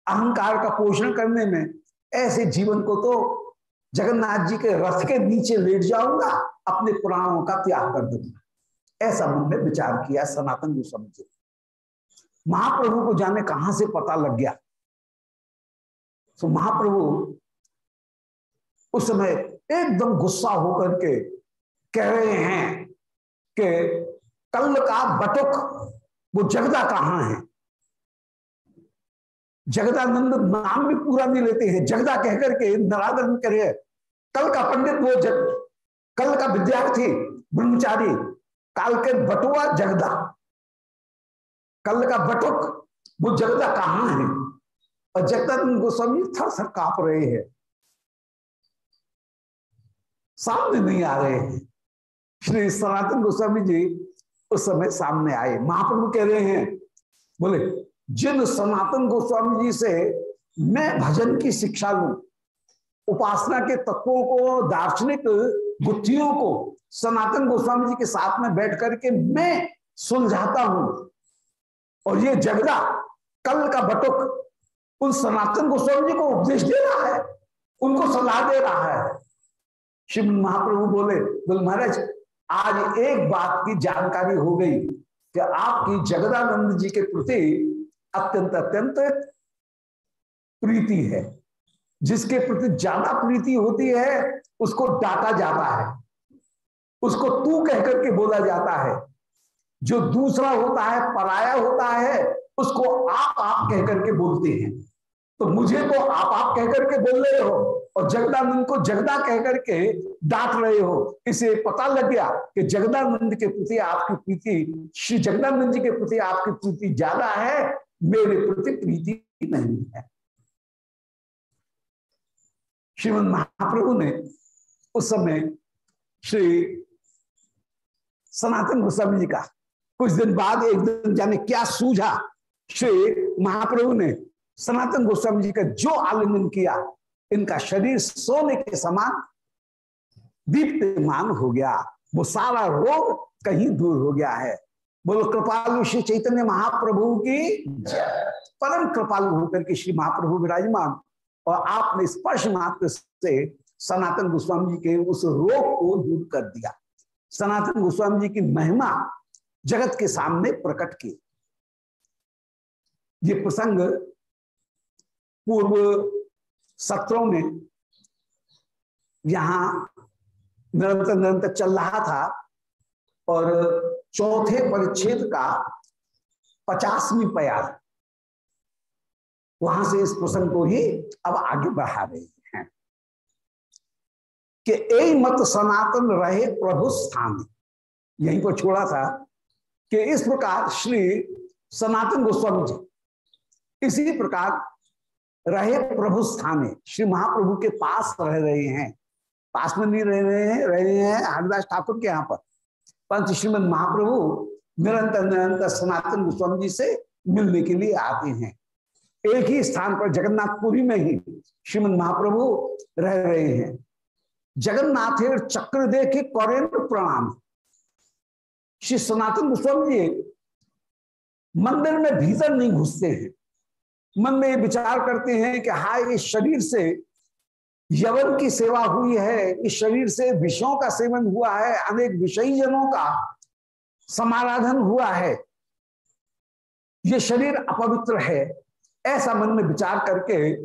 अहंकार का पोषण करने में ऐसे जीवन को तो जगन्नाथ जी के रथ के नीचे लेट जाऊँगा, अपने पुराणों का त्याग कर दूँगा। ऐसा मन में विचार किया सनातन गोस्वामी समझे महाप्रभु को जाने कहाँ से पता लग गया? तो महाप्रभु उस समय एकदम गुस्सा होकर के कह रहे हैं कि कल का बटुक, वो जगदा कहाँ है? जगदानंद नाम भी पूरा नहीं लेते हैं। जगदा कहकर के नरादन करे, कल का पंडित वो जग, कल का विद्यार्थी, ब्रह्मचारी, काल के बटुआ जगदा। कल का बटुक, वो जगदा कहाँ है? और जगदानंद गोस्वामी थर थर काप रहे हैं। सामने नहीं आ रहे हैं। श्री सनातन गोस्वामी जी उस समय सामने आए। महाप्रभु कह रहे हैं, बोले, जिन सनातन गोस्वामी जी से मैं भजन की शिक्षा लू, उपासना के तत्वों को, दार्शनिक गुत्थियों को, सनातन गोस्वामी जी के साथ में बैठ करके मैं सुलझाता हूँ। और ये जगदा, कल का बटुक, उन सनातन गोस्वामी जी को उपदेश दे रहा है, उनको सलाह दे रहा है। शिव महाप्रभु बोले बोले, महाराज, आज एक बात की जानकारी हो गई कि आपकी जगदानंद जी के प्रति अत्यंत अत्यंत प्रीति है। जिसके प्रति ज़्यादा प्रीति होती है, उसको डांटा जाता है। उसको तू कह करके बोला जाता है। जो दूसरा होता है, पराया होता है, उसको आप आप कह करके बोलते हैं। तो मुझे तो आप आप कह करके बोल रहे हो। और जगदानंद को जगदा कह करके डांट रहे हो। इसे पता लग गया कि जगदानंद के प्रति आपकी प्रीति, श्री जगदानंद जी के प्रति आपकी प्रीति ज़्यादा है, मेरे प्रति प्रीति नहीं है। श्रीमद महाप्रभु ने उस समय श्री सनातन गोस्वामी जी का कुछ दिन बाद एक दिन जाने क्या सूझा, श्री महाप्रभु ने सनातन गोस्वामी जी का जो आलिंगन किया इनका शरीर सोने के समान दीप्तमान हो गया। वो सारा रोग कहीं दूर हो गया है। बोलो, कृपालु श्री चैतन्य महाप्रभु की परम कृपालु होकर के श्री महाप्रभु विराजमान। और आपने स्पर्श मात्र से सनातन गोस्वामी जी के उस रोग को दूर कर दिया। सनातन गोस्वामी जी की महिमा जगत के सामने प्रकट की। ये प्रसंग पूर्व सत्रों में यहाँ निरंतर निरंतर चल रहा था और चौथे परिच्छेद का पचासवीं प्यार वहाँ से इस प्रसंग को ही अब आगे बढ़ा रहे हैं कि ए मत सनातन रहे प्रभु स्थान। यहीं पर छोड़ा था कि इस प्रकार श्री सनातन गोस्वामी जी इसी प्रकार रहे प्रभु स्थाने श्री महाप्रभु के पास रह रहे हैं। पास में नहीं रह रहे हैं, रह रहे हैं हरिदास ठाकुर के यहाँ पर। परंतु श्रीमद महाप्रभु निरंतर निरंतर सनातन गोस्वामी जी से मिलने के लिए आते हैं। एक ही स्थान पर जगन्नाथपुरी में ही श्रीमद महाप्रभु रह रहे हैं। जगन्नाथ चक्र दे के करें प्रणाम। श्री सनातन गोस्वामी जी मंदिर में भीतर नहीं घुसते हैं। मन में विचार करते हैं कि हाय, इस शरीर से यवन की सेवा हुई है, इस शरीर से विषयों का सेवन हुआ है, अनेक विषयी जनों का समाराधन हुआ है। ये शरीर अपवित्र है, ऐसा मन में विचार करके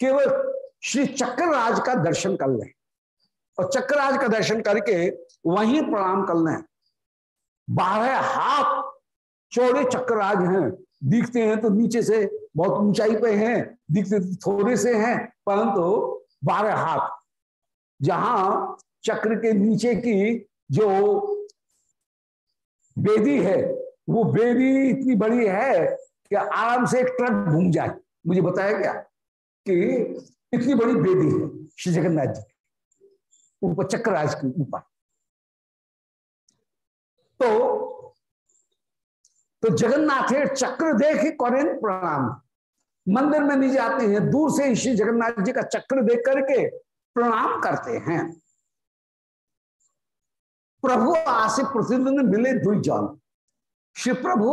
केवल श्री चक्रराज का दर्शन कर लें। और चक्रराज का दर्शन करके वहीं प्रणाम कर लें। बारह हाथ चौड़े चक्रराज हैं। दिखते हैं तो नीचे से बहुत ऊंचाई पे हैं, दिखते तो थोड़े से हैं, परंतु बारह हाथ। जहाँ चक्र के नीचे की जो बेदी है, वो बेदी इतनी बड़ी है कि आराम से एक ट्रक घूम जाए। मुझे बताया गया कि इतनी बड़ी बेदी है, श्री जगन्नाथ जी। ऊपर चक्र चक्रराज के ऊपर। तो तो जगन्नाथ चक्र देख करें प्रणाम। मंदिर में नहीं जाते हैं, दूर से ही श्री जगन्नाथ जी का चक्र देख करके प्रणाम करते हैं। प्रभु आसे प्रतिदिन मिले दुई जल। श्री प्रभु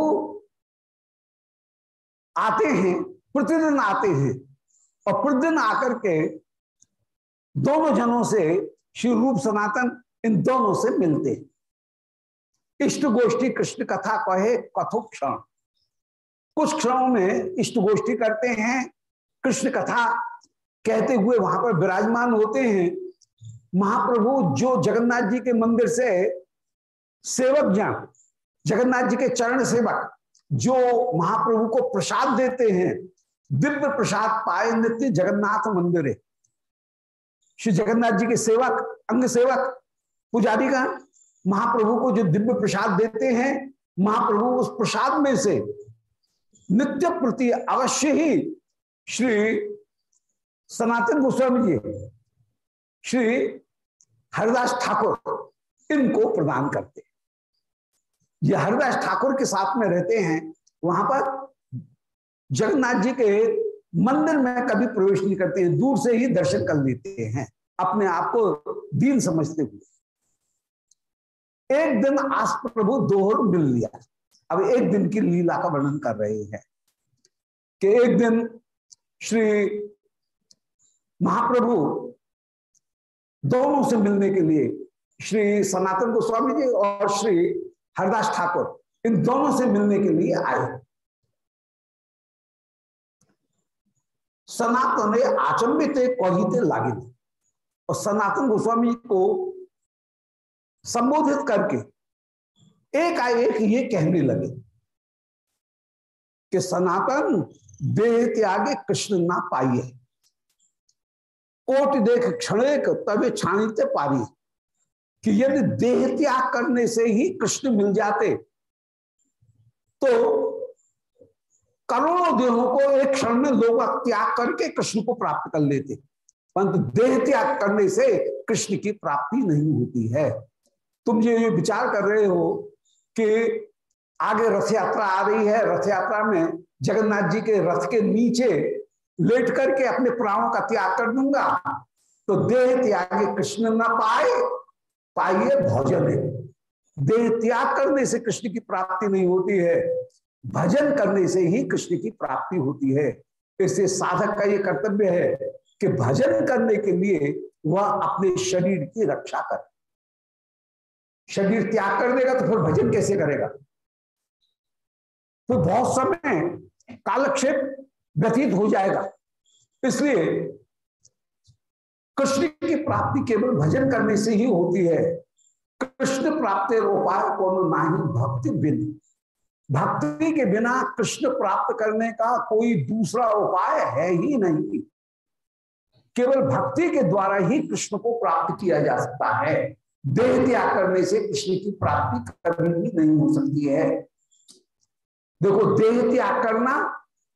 आते हैं, प्रतिदिन आते हैं और प्रतिदिन आकर के दोनों जनों से श्री रूप सनातन इन दोनों से मिलते हैं। इष्ट गोष्ठी कृष्ण कथा कहे कथो क्षण। कुछ क्षणों में इष्ट गोष्ठी करते हैं, कृष्ण कथा कहते हुए वहाँ पर विराजमान होते हैं। महाप्रभु जो जगन्नाथ जी के मंदिर से सेवक जन, जगन्नाथ जी के चरण सेवक, जो महाप्रभु को प्रसाद देते हैं, दिव्य प्रसाद पाए नित्य जगन्नाथ मंदिर श्री जगन्नाथ जी के सेवक, अंग सेवक, पुजारी का महाप्रभु को जो दिव्य प्रसाद देते हैं, महाप्रभु उस प्रसाद में से नित्य प्रति अवश्य ही श्री सनातन गोस्वामी जी, श्री हरिदास ठाकुर इनको प्रदान करते ये हरिदास ठाकुर के साथ में रहते हैं, वहाँ पर जगन्नाथ जी के मंदिर में कभी प्रवेश नहीं करते हैं, दूर से ही दर्शन कर लेते हैं, अपने आप को दीन समझते हुए। एक दिन आस प्रभु दोहर मिल लिया। अब एक दिन की लीला का वर्णन कर रहे हैं कि एक दिन श्री महाप्रभु दोनों से मिलने के लिए श्री सनातन गोस्वामी जी और श्री हरदास ठाकुर इन दोनों से मिलने के लिए आए। सनातन आचंबित कहिते लागे और सनातन गोस्वामी को संबोधित करके एक एक ये कहने लगे कि सनातन देह त्यागे कृष्ण ना पाइए। कोट देख क्षणेक तबे छाणीते पारी कि यदि देह त्याग करने से ही कृष्ण मिल जाते तो करोड़ों देहों को एक क्षण में लोग त्याग करके कृष्ण को प्राप्त कर लेते, परंतु देह त्याग करने से कृष्ण की प्राप्ति नहीं होती है। तुम ये विचार कर रहे हो कि आगे रथ यात्रा आ रही है। रथ यात्रा में जगन्नाथ जी के रथ के नीचे लेट करके अपने प्राणों का त्याग कर दूँगा। तो देह त्याग कृष्ण न पाए, पाइए भोजन। देह त्याग करने से कृष्ण की प्राप्ति नहीं होती है। भजन करने से ही कृष्ण की प्राप्ति होती है। इससे साधक का ये कर्तव्य है कि भजन करने के लिए वह अपने शरीर की रक्षा करे। शरीर त्याग कर देगा तो फिर भजन कैसे करेगा? तो बहुत समय कालक्षेप व्यतीत हो जाएगा। इसलिए कृष्ण की प्राप्ति केवल भजन करने से ही होती है। कृष्ण प्राप्ति उपाय कौन नाही भक्ति बिन। भक्ति के बिना कृष्ण प्राप्त करने का कोई दूसरा उपाय है ही नहीं। केवल भक्ति के द्वारा ही कृष्ण को प्राप्त किया जा सकता है। देह त्याग करने से कृष्ण की प्राप्ति कभी भी नहीं हो सकती है। देखो, देह त्याग करना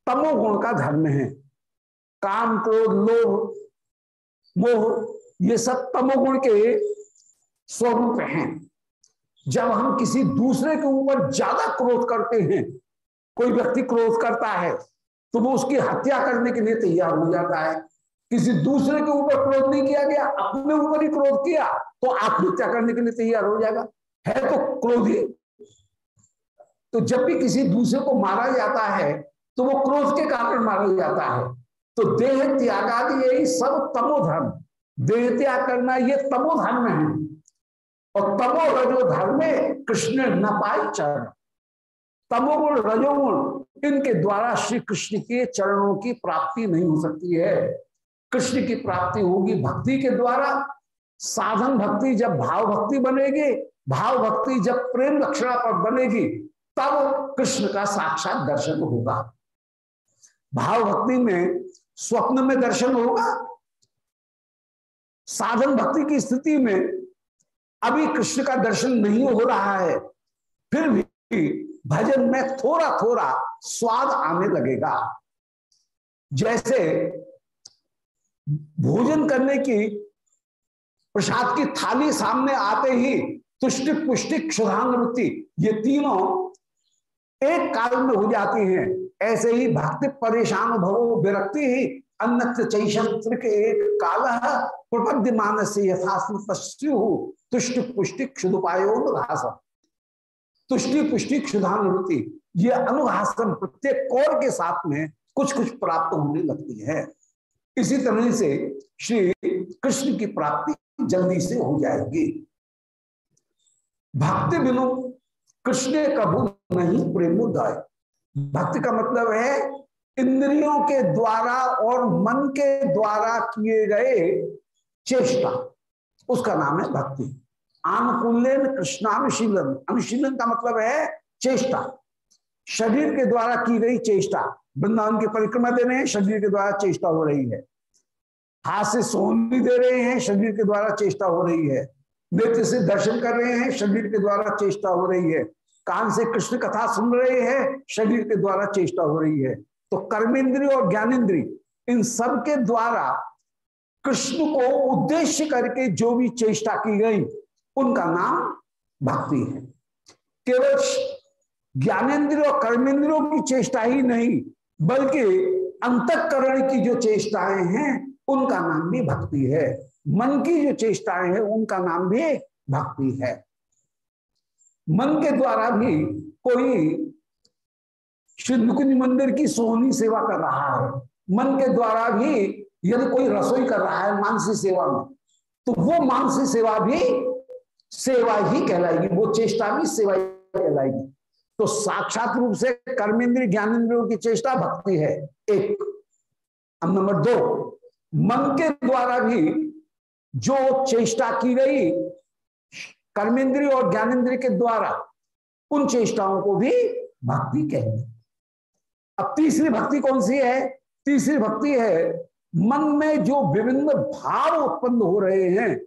तमोगुण का धर्म है। काम, क्रोध, लोभ, मोह, ये सब तमोगुण के स्वरूप हैं। जब हम किसी दूसरे के ऊपर ज़्यादा क्रोध करते हैं, कोई व्यक्ति क्रोध करता है तो वो उसकी हत्या करने के लिए तैयार हो जाता है। किसी दूसरे के ऊपर क्रोध नहीं किया गया, अपने ऊपर ही क्रोध किया तो आत्महत्या करने के लिए तैयार हो जाएगा। है तो क्रोधी। तो जब भी किसी दूसरे को मारा जाता है तो वो क्रोध के कारण मारा जाता है। तो देह त्यागादि यही सब तमोधर्म देह त्याग करना ये तमोधर्म है। और तमो रजो धर्म कृष्ण न पाई चरण। तमोगुण, रजोगुण इनके द्वारा श्री कृष्ण के चरणों की प्राप्ति नहीं हो सकती है। कृष्ण की प्राप्ति होगी भक्ति के द्वारा। साधन भक्ति जब भाव भक्ति बनेगी, भाव भक्ति जब प्रेम लक्षणा पर बनेगी, तब कृष्ण का साक्षात दर्शन होगा। भाव भक्ति में स्वप्न में दर्शन होगा। साधन भक्ति की स्थिति में अभी कृष्ण का दर्शन नहीं हो रहा है, फिर भी भजन में थोड़ा थोड़ा स्वाद आने लगेगा। जैसे भोजन करने की प्रसाद की थाली सामने आते ही तुष्टि पुष्टि क्षुधानुवृत्ति ये तीनों एक काल में हो जाती हैं। ऐसे ही भक्ति परेशान भवो, विरक्ति ही अन्नत्र चैशस्त्र के एक काल प्रपद्य मानस यथास्मु तुष्टि पुष्टि क्षुदुपायोनुघासम तुष्टि पुष्टि क्षुधानुवृत्ति ये अनुघासम प्रत्येक कौर के साथ में कुछ कुछ प्राप्त होने लगती है। इसी तरह से श्री कृष्ण की प्राप्ति जल्दी से हो जाएगी। भक्ति बिनु कृष्ण कबू नहीं प्रेमोदय। भक्ति का मतलब है, इंद्रियों के द्वारा और मन के द्वारा किए गए चेष्टा। उसका नाम है भक्ति। आनुकूल्यन कृष्णानुशीलन। अनुशीलन का मतलब है चेष्टा। शरीर के द्वारा की गई चेष्टा। वृंदावन की परिक्रमा दे रहे हैं, शरीर के द्वारा चेष्टा हो रही है। हाथ से सोनी दे रहे हैं, शरीर के द्वारा चेष्टा हो रही है। नेत्र से दर्शन कर रहे हैं, शरीर के द्वारा चेष्टा हो रही है। कान से कृष्ण कथा सुन रहे हैं, शरीर के द्वारा चेष्टा हो रही है। तो कर्मेंद्रिय और ज्ञानेन्द्रिय इन सब के द्वारा कृष्ण को उद्देश्य करके जो भी चेष्टा की गई, उनका नाम भक्ति है। केवल ज्ञानेन्द्रिय और कर्मेंद्रियों की चेष्टा ही नहीं, बल्कि अंतकरण की जो चेष्टाएँ हैं उनका नाम भी भक्ति है। मन की जो चेष्टाएँ हैं, उनका नाम भी भक्ति है। मन के द्वारा भी कोई नुकुंज मंदिर की सोहनी सेवा कर रहा है। मन के द्वारा भी यदि कोई रसोई कर रहा है मानसी सेवा में तो वो मानसी सेवा भी सेवा ही कहलाएगी, वो चेष्टा भी सेवा ही कहलाएगी। तो साक्षात रूप से कर्मेंद्रिय ज्ञानेन्द्रियों की चेष्टा भक्ति है। एक। अब नंबर दो। मन के द्वारा भी जो चेष्टा की गई, कर्मेंद्रिय और ज्ञानेन्द्रिय के द्वारा, उन चेष्टाओं को भी भक्ति कहेंगे। अब तीसरी भक्ति कौन सी है? तीसरी भक्ति है, मन में जो विभिन्न भाव उत्पन्न हो रहे हैं,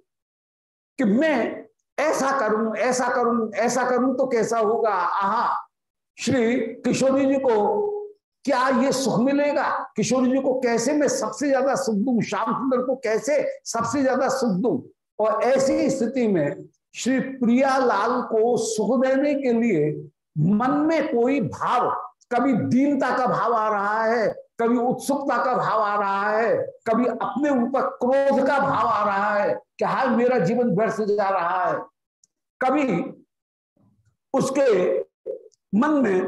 कि मैं ऐसा करूँ ऐसा करूँ ऐसा करूँ तो कैसा होगा? आहा, श्री किशोरी जी को क्या ये सुख मिलेगा? किशोर जी को कैसे मैं सबसे ज़्यादा सुख दू? श्याम सुंदर को कैसे सबसे ज़्यादा सुख दू? और ऐसी स्थिति में श्री प्रिया लाल को सुख देने के लिए मन में कोई भाव, कभी दीनता का भाव आ रहा है, कभी उत्सुकता का भाव आ रहा है, कभी अपने ऊपर क्रोध का भाव आ रहा है कि हाल मेरा जीवन व्यर्थ जा रहा है। कभी उसके मन में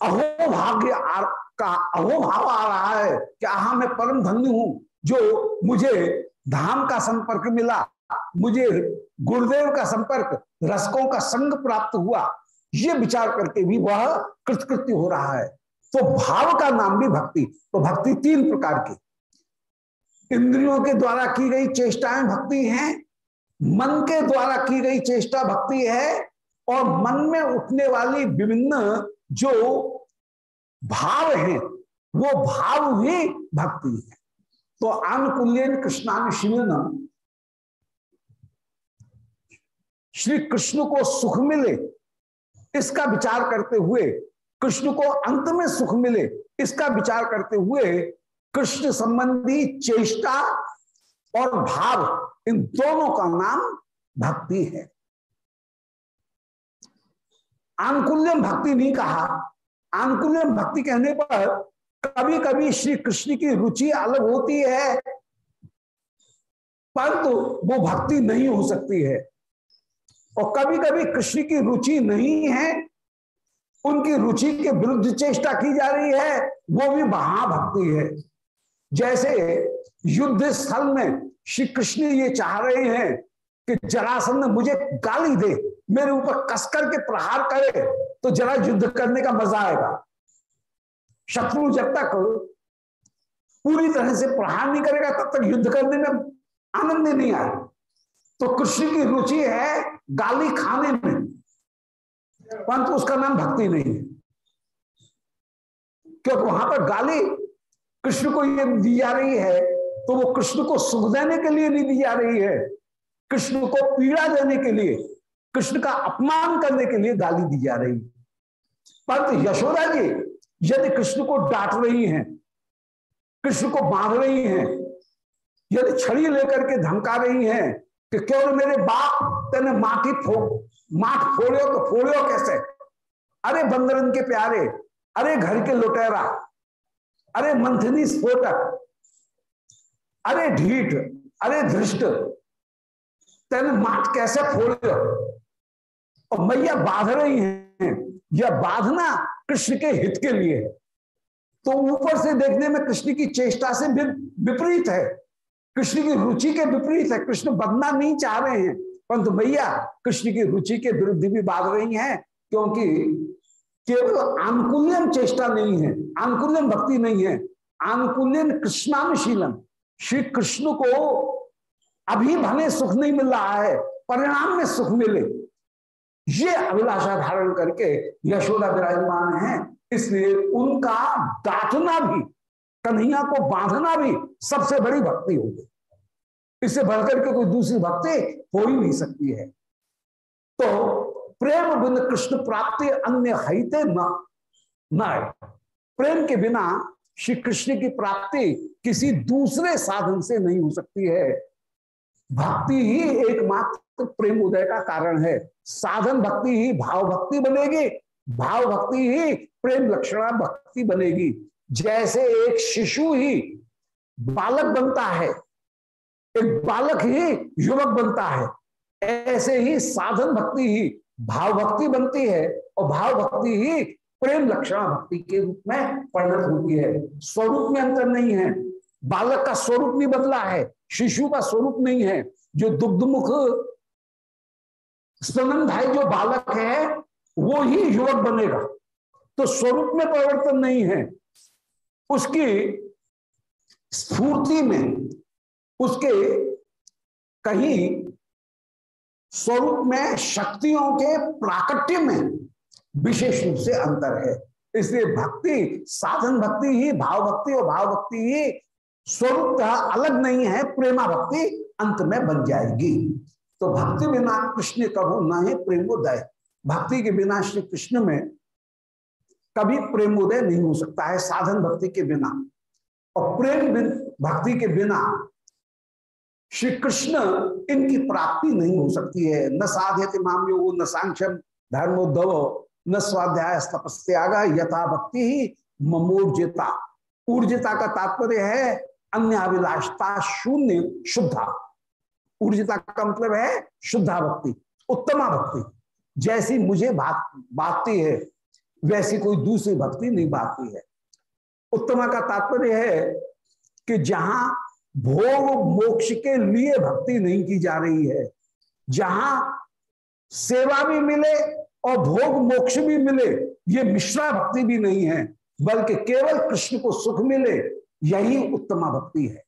अहोभाग्य का अहोभाव आ रहा है कि हाँ मैं परम धन्य हूँ, जो मुझे धाम का संपर्क मिला, मुझे गुरुदेव का संपर्क, रसकों का संग प्राप्त हुआ, ये विचार करके भी वह कृतकृत्य हो रहा है। तो भाव का नाम भी भक्ति तो भक्ति तीन प्रकार की। इंद्रियों के द्वारा की गई चेष्टाएँ भक्ति हैं, मन के द्वारा की गई चेष्टा भक्ति है, और मन में उठने वाली विभिन्न जो भाव है, वो भाव ही भक्ति है। तो आनुकूल्यन कृष्णानुशीलन श्री कृष्ण को सुख मिले, इसका विचार करते हुए, कृष्ण को अंत में सुख मिले, इसका विचार करते हुए, कृष्ण संबंधी चेष्टा और भाव, इन दोनों का नाम भक्ति है। आनुकूल्यम भक्ति नहीं कहा आनुकूल्यम भक्ति कहने पर कभी कभी श्री कृष्ण की रुचि अलग होती है। परंतु वो भक्ति नहीं हो सकती है। और कभी कभी कृष्ण की रुचि नहीं है, उनकी रुचि के विरुद्ध चेष्टा की जा रही है, वो भी महाभक्ति है। जैसे युद्ध स्थल में श्री कृष्ण ये चाह रहे हैं कि जरासंध मुझे गाली दे, मेरे ऊपर कसकर के प्रहार करे। तो जरा युद्ध करने का मज़ा आएगा। शत्रु जब तक पूरी तरह से प्रहार नहीं करेगा, तब तक युद्ध करने में आनंद नहीं आए तो कृष्ण की रुचि है गाली खाने में, परंतु उसका नाम भक्ति नहीं है। क्योंकि वहाँ पर गाली कृष्ण को ये दी जा रही है तो वो कृष्ण को सुख देने के लिए नहीं दी जा रही है। कृष्ण को पीड़ा देने के लिए, कृष्ण का अपमान करने के लिए गाली दी जा रही परंतु यशोदा जी, यदि कृष्ण को डांट रही हैं, कृष्ण को बाँध रही हैं, यदि छड़ी लेकर के धमका रही हैं कि केवल मेरे बाप तेने माटी फो माठ फोड़ियो तो फोड़ियो कैसे? अरे बंदरन के प्यारे, अरे घर के लुटेरा, अरे मंथनी स्फोटक, अरे ढीठ, अरे धृष्ट, तेने माठ कैसे फोड़ियो? और मैया बाँध रही हैं। यह बांधना कृष्ण के हित के लिए है। तो ऊपर से देखने में कृष्ण की चेष्टा से विपरीत है। कृष्ण की रुचि के विपरीत है। कृष्ण बदना नहीं चाह रहे हैं। परंतु भैया कृष्ण की रुचि के विरुद्ध भी बाध रही हैं, क्योंकि केवल आनुकूल्यम चेष्टा नहीं है आनुकूल्यम भक्ति नहीं है। आनुकूल्यन कृष्णानुशीलन, श्री कृष्ण को अभी भले सुख नहीं मिल रहा है, परिणाम में सुख मिले। ये अभिलाषा धारण करके यशोदा विराजमान है, इसलिए उनका डांटना भी, कन्हैया को बांधना भी सबसे बड़ी भक्ति होगी। इससे बढ़कर के कोई दूसरी भक्ति हो ही नहीं सकती है। तो प्रेम बिन कृष्ण प्राप्ति अन्य हिते न प्रेम के बिना श्री कृष्ण की प्राप्ति किसी दूसरे साधन से नहीं हो सकती है। भक्ति ही एकमात्र प्रेम उदय का कारण है। साधन भक्ति ही भाव भक्ति बनेगी। भाव भक्ति ही प्रेम लक्षणा भक्ति बनेगी। जैसे एक शिशु ही बालक बनता है, एक बालक ही युवक बनता है, ऐसे ही साधन भक्ति ही भाव भक्ति बनती है और भाव भक्ति ही प्रेम लक्षणा भक्ति के रूप में परिणत होती है। स्वरूप में अंतर नहीं है। बालक का स्वरूप नहीं बदला है, शिशु का स्वरूप नहीं है। जो दुग्धमुख स्तनंधाई जो बालक है, वो ही युवक बनेगा। तो स्वरूप में परिवर्तन नहीं है। उसकी स्फूर्ति में, उसके कहीं स्वरूप में, शक्तियों के प्राकट्य में विशेष रूप से अंतर है। इसलिए भक्ति, साधन भक्ति ही, भाव भक्ति और भाव भक्ति ही स्वरूप अलग नहीं है, प्रेमा भक्ति अंत में बन जाएगी। तो भक्ति बिना कृष्ण कभू न ही प्रेमोदय। भक्ति के बिना श्री कृष्ण में कभी प्रेमोदय नहीं हो सकता है, साधन भक्ति के बिना। और प्रेम भक्ति के बिना श्री कृष्ण इनकी प्राप्ति नहीं हो सकती है। न साध्य माम योग, न सांख्यम धर्मोद्धव न स्वाध्याय तपस्याग, यथा भक्ति ही ममोर्जिता। ऊर्जिता का तात्पर्य है अन्य अभिलाषता शून्य शुद्धा। ऊर्जिता का मतलब है शुद्धा भक्ति, उत्तमा भक्ति। जैसी मुझे बात बातती है, वैसी कोई दूसरी भक्ति नहीं बातती है। उत्तमा का तात्पर्य है कि जहाँ भोग मोक्ष के लिए भक्ति नहीं की जा रही है, जहाँ सेवा भी मिले और भोग मोक्ष भी मिले, ये मिश्रा भक्ति भी नहीं है, बल्कि केवल कृष्ण को सुख मिले, यही उत्तमा भक्ति है।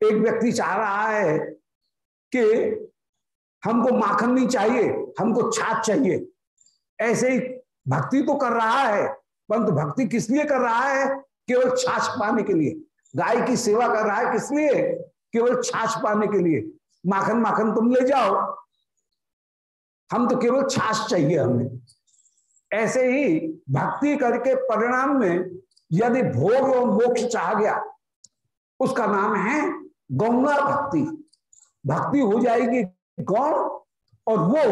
एक व्यक्ति चाह रहा है कि हमको माखन नहीं चाहिए, हमको छाछ चाहिए। ऐसे ही भक्ति तो कर रहा है, परंतु भक्ति किस लिए कर रहा है? केवल छाछ पाने के लिए। गाय की सेवा कर रहा है किस लिए? केवल छाछ पाने के लिए। माखन माखन तुम ले जाओ। हम तो केवल छाछ चाहिए हमें। ऐसे ही भक्ति करके परिणाम में यदि भोग और मोक्ष चाह गया, उसका नाम है गौंगा भक्ति। भक्ति हो जाएगी गौण और वो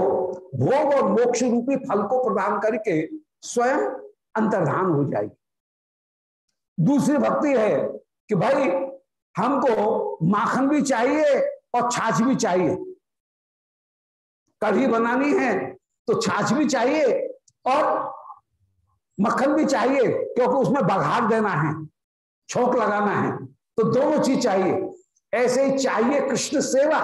भोग और मोक्ष रूपी फल को प्रदान करके स्वयं अंतर्धान हो जाएगी। दूसरी भक्ति है कि भाई, हमको माखन भी चाहिए और छाछ भी चाहिए। कढ़ी बनानी है तो छाछ भी चाहिए और मक्खन भी चाहिए, क्योंकि उसमें बघार देना है, छोक लगाना है तो दोनों चीज़ चाहिए। ऐसे ही चाहिए कृष्ण सेवा,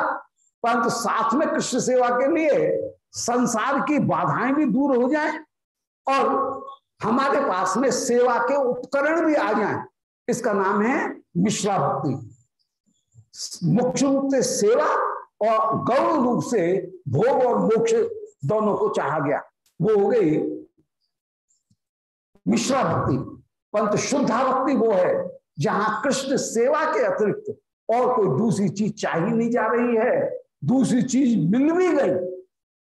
परंतु साथ में कृष्ण सेवा के लिए संसार की बाधाएँ भी दूर हो जाएँ और हमारे पास में सेवा के उपकरण भी आ जाएँ। इसका नाम है मिश्रा भक्ति। मुख्य रूप से सेवा और गौर रूप से भोग और मोक्ष दोनों को चाहा गया। वो हो गई मिश्रा भक्ति। परंतु शुद्धा भक्ति वो है जहाँ कृष्ण सेवा के अतिरिक्त और कोई दूसरी चीज़ चाही नहीं जा रही है, दूसरी चीज़ मिल भी गई,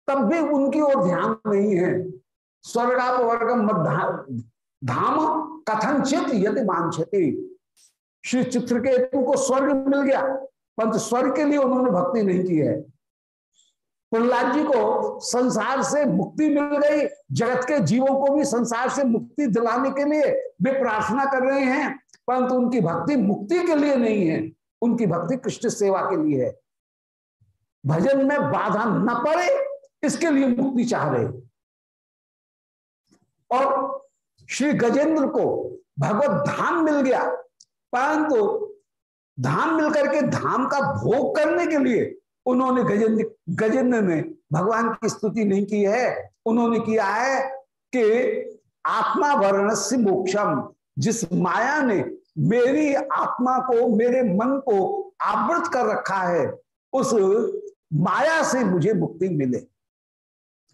तब भी उनकी ओर ध्यान नहीं है। स्वर्गाप वर्गम धाम कथनचित यदि मानछति श्री चित्रकेतु को स्वर्ग मिल गया, परंतु स्वर्ग के लिए उन्होंने भक्ति नहीं की है। प्रहलाद जी को संसार से मुक्ति मिल गई, जगत के जीवों को भी संसार से मुक्ति दिलाने के लिए वे प्रार्थना कर रहे हैं, परंतु उनकी भक्ति मुक्ति के लिए नहीं है। उनकी भक्ति कृष्ण सेवा के लिए है। भजन में बाधा न पड़े, इसके लिए मुक्ति चाह रहे। और श्री गजेंद्र को भगवत धाम मिल गया, परंतु धाम मिलकर के धाम का भोग करने के लिए उन्होंने गजेंद्र गजेंद्र ने भगवान की स्तुति नहीं की है। उन्होंने किया है कि आत्मा वर्ण मोक्षम, जिस माया ने मेरी आत्मा को, मेरे मन को आवृत कर रखा है, उस माया से मुझे मुक्ति मिले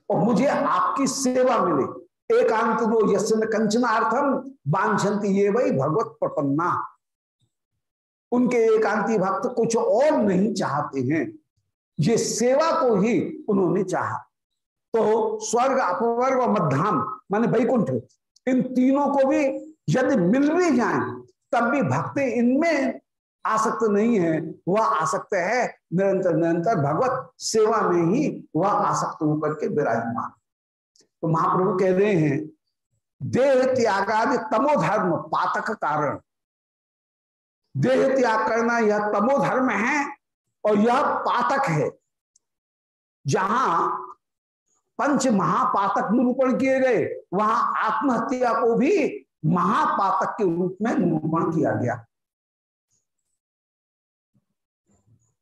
और मुझे आपकी सेवा मिले। एकांत नो यशन कंचनार्थम बांछंती ये वही भगवत प्रपन्ना। उनके एकांती भक्त कुछ और नहीं चाहते हैं। ये सेवा को ही उन्होंने चाहा। तो स्वर्ग अपवर्ग और मध्याम, माने वैकुंठ, इन तीनों को भी यदि मिल भी जाए तब भी भक्ति इनमें आसक्त नहीं है, वह आसक्त है। निरंतर निरंतर भगवत सेवा में ही वह आसक्त होकर के विराजमान। तो महाप्रभु कह रहे हैं, देह त्यागादि तमोधर्म पातक कारण। देह त्याग करना यह तमोधर्म है और यह पातक है। जहाँ पंच महापातक निरूपण किए गए, वहाँ आत्महत्या को भी महापातक के रूप में निरूपण किया गया।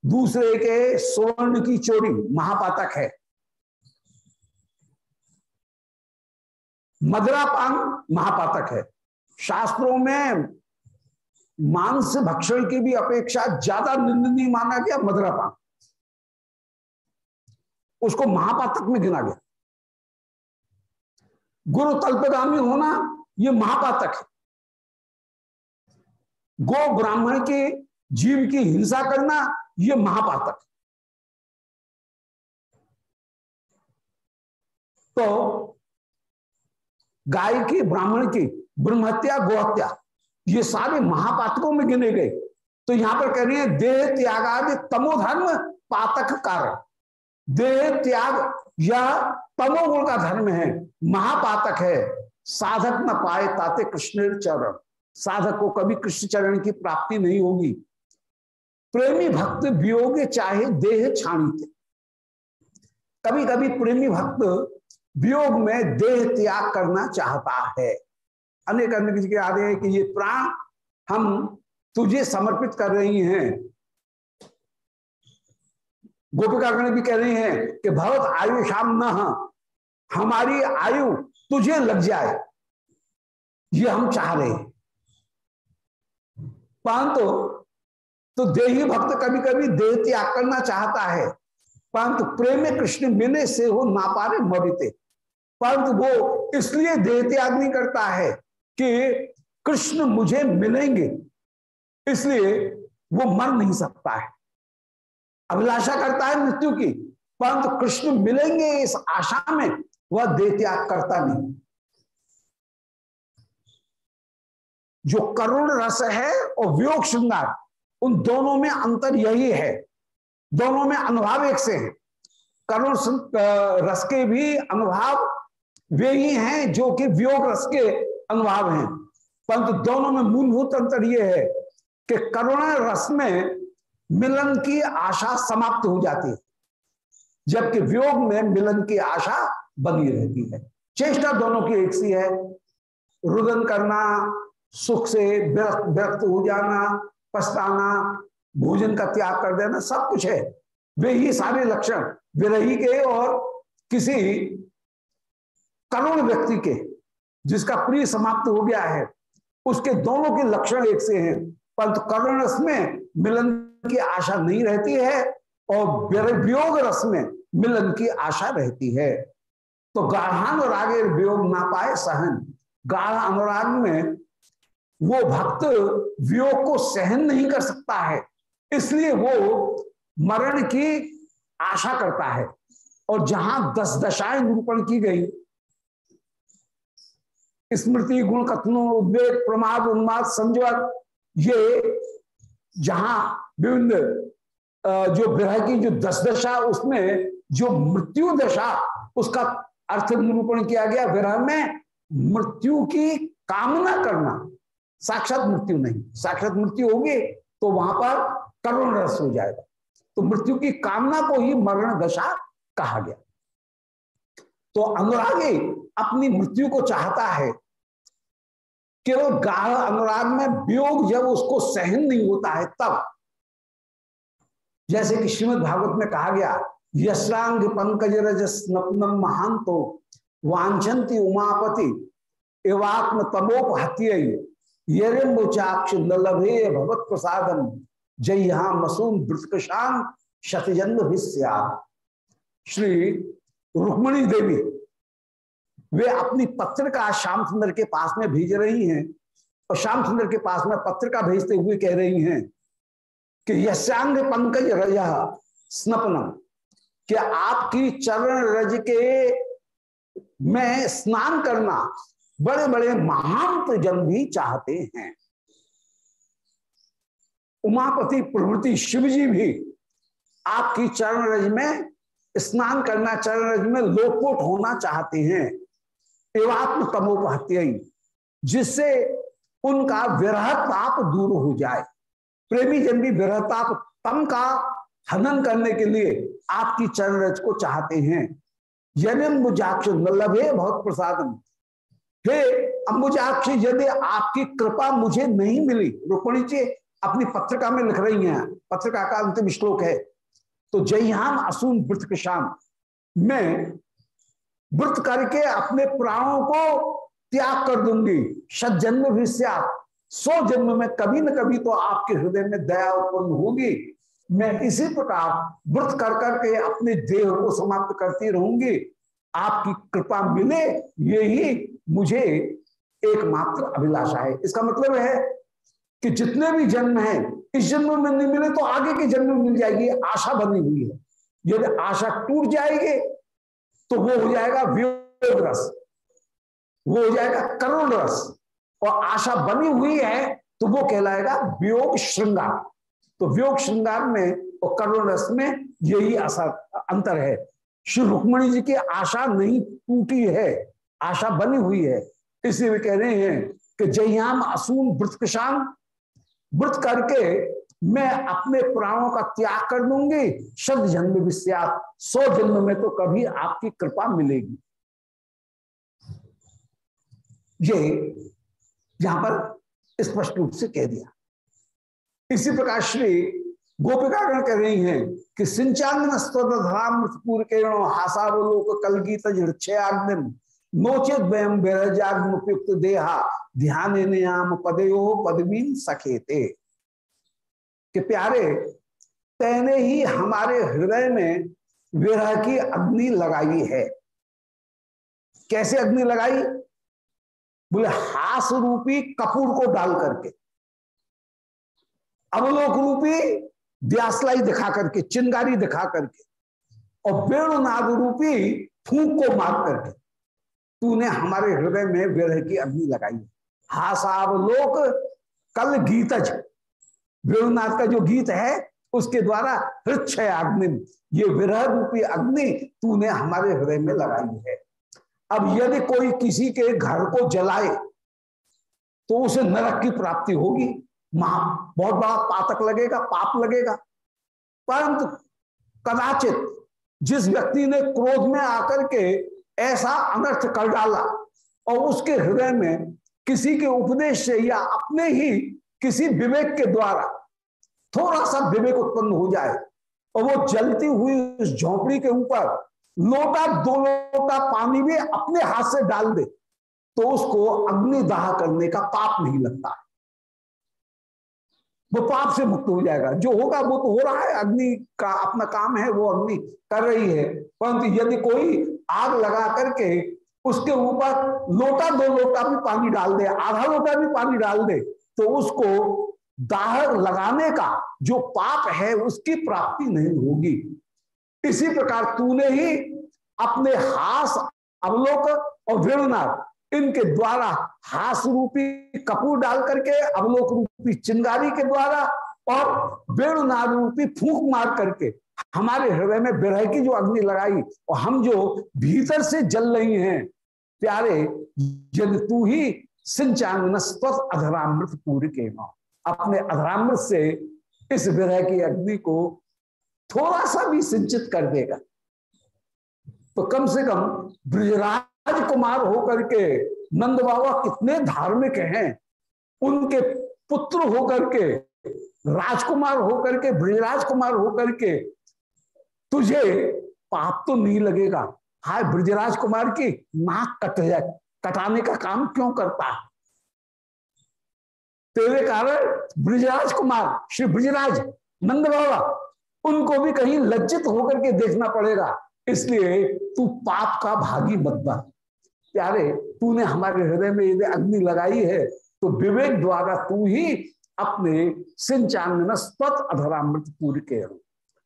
दूसरे के स्वर्ण की चोरी महापातक है। मदरापान महापातक है। शास्त्रों में मांस भक्षण की भी अपेक्षा ज़्यादा निंदनीय माना गया मदरापान। उसको महापातक में गिना गया। गुरु तल्पगामी होना यह महापातक है। गो ब्राह्मण के जीव की हिंसा करना ये महापातक तो गाय की, ब्राह्मण की ब्रह्मत्या गोहत्या, ये सारे महापातकों में गिने गए। तो यहाँ पर कह रही है, देह त्यागादि तमोधर्म पातक कारण। देह त्याग या तमोगुण का धर्म है, महापातक है। साधक न पाए ताते कृष्ण चरण। साधक को कभी कृष्ण चरण की प्राप्ति नहीं होगी। प्रेमी भक्त वियोगे चाहे देह छाणित कभी कभी प्रेमी भक्त वियोग में देह त्याग करना चाहता है। अनेक अनेक के आ रहे हैं कि ये प्राण हम तुझे समर्पित कर रही हैं। गोपिकागण भी कह रही हैं कि भगवत आयु शाम न हमारी आयु तुझे लग जाए। ये हम चाह रहे परंतु तो देही भक्त कभी कभी देह त्याग करना चाहता है। परंतु प्रेम कृष्ण मिले से हो ना पारे मरिते। परंतु वो इसलिए देह त्याग नहीं करता है कि कृष्ण मुझे मिलेंगे। इसलिए वो मर नहीं सकता है। अभिलाषा करता है मृत्यु की। परंतु कृष्ण मिलेंगे इस आशा में वह देह त्याग करता नहीं। जो करुण रस है और वियोग श्रृंगार, उन दोनों में अंतर यही है। दोनों में अनुभाव एक से है। करुण रस के भी अनुभाव वे ही हैं जो कि वियोग रस के अनुभाव हैं। परंतु दोनों में मूलभूत अंतर यह है कि करुणा रस में मिलन की आशा समाप्त हो जाती है, जबकि वियोग में मिलन की आशा बनी रहती है। चेष्टा दोनों की एक सी है। रुदन करना, सुख से व्यक्त व्यक्त हो जाना, पछताना, भोजन का त्याग कर देना, सब कुछ है। वे ही सारे लक्षण विरही के और किसी करुण व्यक्ति के, जिसका प्रिय समाप्त हो गया है, उसके दोनों के लक्षण एक से हैं। परंतु करुण रस में मिलन की आशा नहीं रहती है और वियोग रस में मिलन की आशा रहती है। तो गाढ़ानुराग वियोग ना पाए सहन। गाढ़ अनुराग में वो भक्त वियोग को सहन नहीं कर सकता है। इसलिए वो मरण की आशा करता है। और जहाँ दस दशाएँ निरूपण की गई, स्मृति, गुण, कथनो, उद्वेग, प्रमाद, उन्माद, संजोग, ये जहाँ विभिन्न जो ग्रह की जो दस दशा, उसमें जो मृत्यु दशा, उसका अर्थ निरूपण किया गया विरह में मृत्यु की कामना करना। साक्षात मृत्यु नहीं। साक्षात मृत्यु होगी तो वहाँ पर करुण रस हो जाएगा। तो मृत्यु की कामना को ही मरण दशा कहा गया। तो अनुरागी अपनी मृत्यु को चाहता है। केवल गाढ़ अनुराग में वियोग जब उसको सहन नहीं होता है तब। जैसे कि श्रीमद भागवत में कहा गया यशांग पंकज रज स्नपनम महान तो वांछंती उमापति, एवात्म तमोपहत्य यरिम्बुचाक्ष लभे भगवत प्रसादम जय यहाँ मसूम वृतकशान शतजन्म श्री रुक्मणी देवी, वे अपनी पत्रिका श्याम सुंदर के पास में भेज रही हैं और श्याम सुंदर के पास में पत्रिका भेजते हुए कह रही हैं कि यशांग पंकज रज स्नपनम। कि आपकी चरण रज के में स्नान करना बड़े बड़े महान जन भी चाहते हैं। उमापति प्रभृति शिव जी भी आपकी चरण रज में स्नान करना, चरण रज में लोपोट होना चाहते हैं। एवात्म तमोपहत्य, जिससे उनका विरह ताप दूर हो जाए। प्रेमी जन भी विरह ताप, तम का हनन करने के लिए आपकी चरण रज को चाहते हैं। यदि यनिम्बुजाक्ष लभे बहुत प्रसाद हे अंबुजाक्ष, यदि आपकी कृपा मुझे नहीं मिली, रुक्मणी जी, अपनी पत्रिका में लिख रही हैं, पत्रिका का अंतिम श्लोक है तो जयहान असून वृत शाम मैं व्रत करके अपने प्राणों को त्याग कर दूँगी। शत जन्म भी सौ जन्म में कभी न कभी तो आपके हृदय में दया उत्पन्न होगी। मैं इसी प्रकार व्रत कर करके अपने देह को समाप्त करती रहूँगी। आपकी कृपा मिले यही मुझे एकमात्र अभिलाषा है। इसका मतलब है कि जितने भी जन्म हैं, इस जन्म में नहीं मिले तो आगे के जन्म में मिल जाएगी, आशा बनी हुई है। यदि आशा टूट जाएगी तो वो हो जाएगा वियोग रस, वो हो जाएगा करुण रस। और आशा बनी हुई है तो वो कहलाएगा वियोग श्रृंगार। तो वियोग श्रृंगार में और करुण रस में यही असर अंतर है। श्री रुक्मणी जी की आशा नहीं टूटी है, आशा बनी हुई है। इसलिए कह रहे हैं कि जययाम असून वृतकशान व्रत करके मैं अपने प्राणों का त्याग कर दूँगी शब्द जन्म विश्यात सौ जन्म में तो कभी आपकी कृपा मिलेगी। ये यहाँ पर स्पष्ट रूप से कह दिया। इसी प्रकार श्री गोपिकागण कह रही हैं कि सिंचांगन स्तोधरामृतपूर किरणों हासावलोक कल गीत हृक्षयाग्निन नोचित व्यम बेरजाग्मुपयुक्त देहा, ध्यान नियाम पदयो पदवीन सखेते। कि प्यारे, तेने ही हमारे हृदय में विरह की अग्नि लगाई है। कैसे अग्नि लगाई? बोले, हास रूपी कपूर को डाल करके अवलोक रूपी व्यासलाई दिखा करके, चिंगारी दिखा करके और वेणुनाद रूपी फूक को मार करके तूने हमारे हृदय में विरह की अग्नि लगाई हासावलोक कल गीतज। वेणुनाथ का जो गीत है, उसके द्वारा हृक्षय अग्नि ये विरह रूपी अग्नि तूने हमारे हृदय में लगाई है। अब यदि कोई किसी के घर को जलाए तो उसे नरक की प्राप्ति होगी। महा, बहुत बड़ा पातक लगेगा, पाप लगेगा। परंतु कदाचित जिस व्यक्ति ने क्रोध में आकर के ऐसा अनर्थ कर डाला और उसके हृदय में किसी के उपदेश से या अपने ही किसी विवेक के द्वारा थोड़ा सा विवेक उत्पन्न हो जाए और वो जलती हुई उस झोंपड़ी के ऊपर लोटा, दो लोटा पानी भी अपने हाथ से डाल दे तो उसको अग्निदाह करने का पाप नहीं लगता। वो पाप से मुक्त हो जाएगा। जो होगा वो तो हो रहा है। अग्नि का अपना काम है, वो अग्नि कर रही है। परंतु यदि कोई आग लगा करके उसके ऊपर लोटा, दो लोटा भी पानी डाल दे, आधा लोटा भी पानी डाल दे तो उसको दाह लगाने का जो पाप है, उसकी प्राप्ति नहीं होगी। इसी प्रकार तूने ही अपने हास अवलोक और वेणुनाथ इनके द्वारा हास रूपी कपूर डाल करके, अवलोक रूपी चिंगारी के द्वारा और वेणुनाथ रूपी फूक मार करके हमारे हृदय में विरह की जो अग्नि लगाई और हम जो भीतर से जल रही हैं, प्यारे, यदि तू ही सिंचान अधरामृत पूरी के अपने अधरामृत से इस विरह की अग्नि को थोड़ा सा भी सिंचित कर देगा। तो कम से कम ब्रजराज कुमार होकर के, नंद बाबा कितने धार्मिक हैं, उनके पुत्र होकर के, राजकुमार होकर के ब्रजराज कुमार होकर के, तुझे पाप तो नहीं लगेगा। हाय ब्रजराज कुमार की नाक कट जाए, कटाने का काम क्यों करता है? तेरे कारण ब्रजराज कुमार श्री ब्रजराज, नंद बाबा, उनको भी कहीं लज्जित होकर के देखना पड़ेगा। इसलिए तू पाप का भागी मत बन। प्यारे, तूने हमारे हृदय में यदि अग्नि लगाई है तो विवेक द्वारा तू ही अपने सिंचान स्वत अधरामृत पूर्व के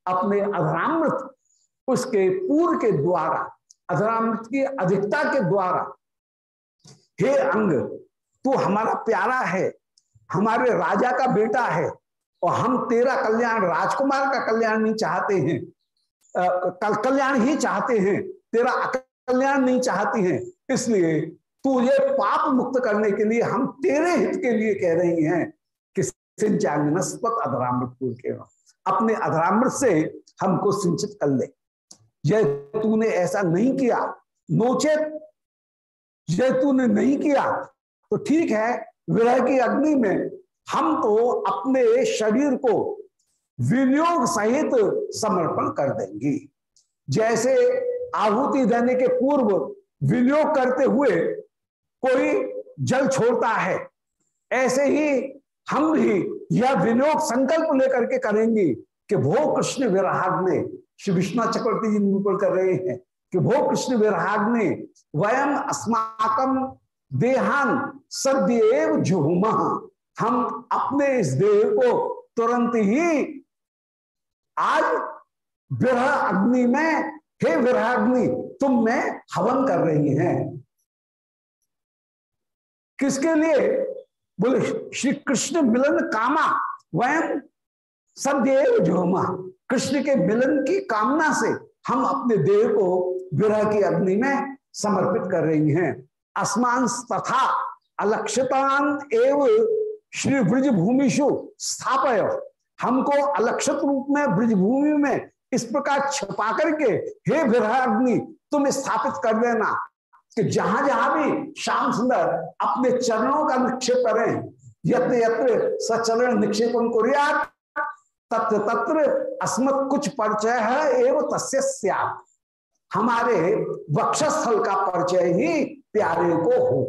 अपने अधरामृत, उसके पूर्व के द्वारा, अधरामृत की अधिकता के द्वारा, हे अंग, तू हमारा प्यारा है, हमारे राजा का बेटा है, और हम तेरा कल्याण, राजकुमार का कल्याण नहीं चाहते हैं। कल्याण ही चाहते हैं, तेरा कल्याण नहीं चाहती हैं। इसलिए तू ये पाप मुक्त करने के लिए हम तेरे हित के लिए कह रही हैं कि सिंचांगनस्पत अधरामृत के अपने अधरामृत से हमको सिंचित कर ले। यह तूने ऐसा नहीं किया। नोचेत। यह तूने नहीं किया। तो ठीक है, विरह की अग्नि में हम तो अपने शरीर को विनियोग सहित समर्पण कर देंगे। जैसे आहुति देने के पूर्व विनियोग करते हुए कोई जल छोड़ता है। ऐसे ही हम भी यह विनियोग संकल्प लेकर के करेंगे कि भो कृष्ण विराग ने श्री विश्वनाथ चक्रवर्ती जी निरूपण कर रहे हैं कि भो कृष्ण विराग ने वयम अस्माकम देहान सदैव जुहुमा। हम अपने इस देह को तुरंत ही आज विरह अग्नि में, हे विरह अग्नि तुम में हवन कर रही हैं। किसके लिए? बोले श्री कृष्ण मिलन कामा, वयम सदैव जुहुमा कृष्ण के मिलन की कामना से हम अपने देह को विरह की अग्नि में समर्पित कर रही हैं। असमान तथा अलक्षतान एवं श्री ब्रज भूमिशु स्थापय। हमको अलक्षित रूप में ब्रज भूमि में इस प्रकार छपा करके हे विरहाग्नि तुम स्थापित कर देना कि जहाँ जहाँ भी श्याम सुंदर अपने चरणों का निक्षेप करें यत्र यत्र सचरण निक्षेप तत्र तत्र अस्मत् कुछ परिचय है एवं तस्य हमारे वक्षस्थल का परिचय ही प्यारे को हो।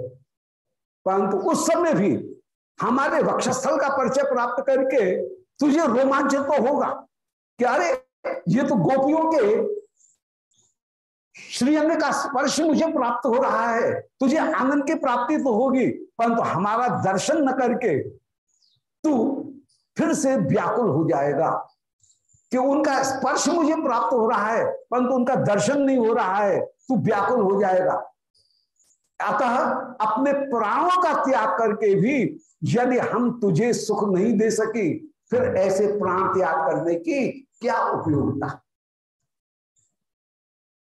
परंतु उस समय भी हमारे वक्षस्थल का परिचय प्राप्त करके तुझे रोमांचित तो होगा कि अरे, ये तो गोपियों के श्रीअंग का स्पर्श मुझे प्राप्त हो रहा है, तुझे आनंद की प्राप्ति तो होगी, परंतु तो हमारा दर्शन न करके तू फिर से व्याकुल हो जाएगा। कि उनका स्पर्श मुझे प्राप्त हो रहा है, परंतु तो उनका दर्शन नहीं हो रहा है, तू व्याकुल हो जाएगा। अतः अपने प्राणों का त्याग करके भी यदि हम तुझे सुख नहीं दे सके, फिर ऐसे प्राण त्याग करने की क्या उपयोगिता?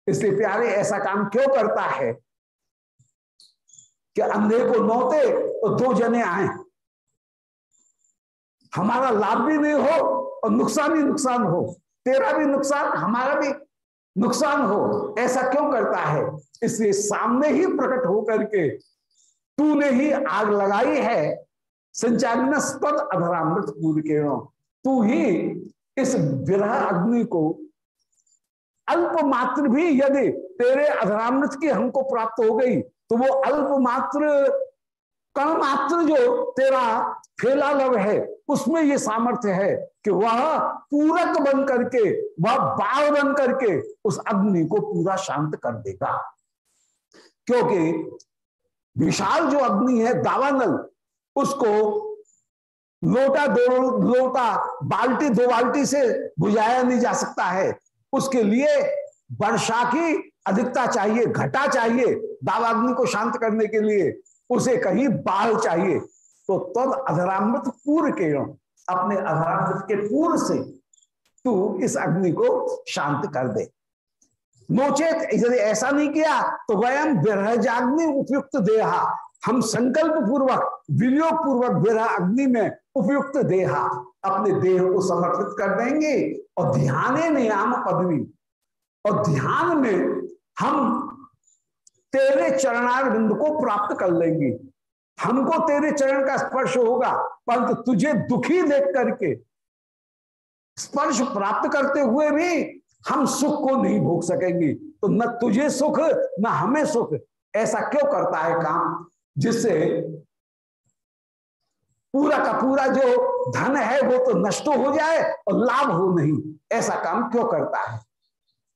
इसलिए प्यारे, ऐसा काम क्यों करता है? कि अंधे को नौते और दो जने आए। हमारा लाभ भी नहीं हो और नुकसान ही नुकसान हो। तेरा भी नुकसान, हमारा भी नुकसान हो। ऐसा क्यों करता है? इसलिए सामने ही प्रकट होकर के तूने ही आग लगाई है। संचालन अधरामृत पूर्व तू ही इस विरह अग्नि को अल्प मात्र भी यदि तेरे अधरामृत की हमको प्राप्त हो गई तो वो अल्प मात्र कण मात्र जो तेरा फेला लव है, उसमें ये सामर्थ्य है कि वह पूरक बन करके, वह बाढ़ बन करके उस अग्नि को पूरा शांत कर देगा। क्योंकि विशाल जो अग्नि है, दावानल, उसको लोटा दो, लोटा बाल्टी, दो बाल्टी से बुझाया नहीं जा सकता है। उसके लिए वर्षा की अधिकता चाहिए, घटा चाहिए दावाग्नि को शांत करने के लिए उसे कहीं बाढ़ चाहिए। तो तब अधरामृत पूर्व के अपने अधरामृत के पूर्व से तू इस अग्नि को शांत कर दे। नोचेत, यदि ऐसा नहीं किया तो वयम विरह जाग्नि उपयुक्त देहा। हम संकल्प पूर्वक विनियोग पूर्वक विरह अग्नि में उपयुक्त देहा। अपने देह को समर्पित कर देंगे और ध्यान नियाम पदवी, और ध्यान में हम तेरे चरणार बिंदु को प्राप्त कर लेंगे। हमको तेरे चरण का स्पर्श होगा, परंतु तुझे दुखी देख करके स्पर्श प्राप्त करते हुए भी हम सुख को नहीं भोग सकेंगे। तो न तुझे सुख, न हमें सुख, ऐसा क्यों करता है काम? जिससे पूरा का पूरा जो धन है वो तो नष्ट हो जाए और लाभ हो नहीं। ऐसा काम क्यों करता है?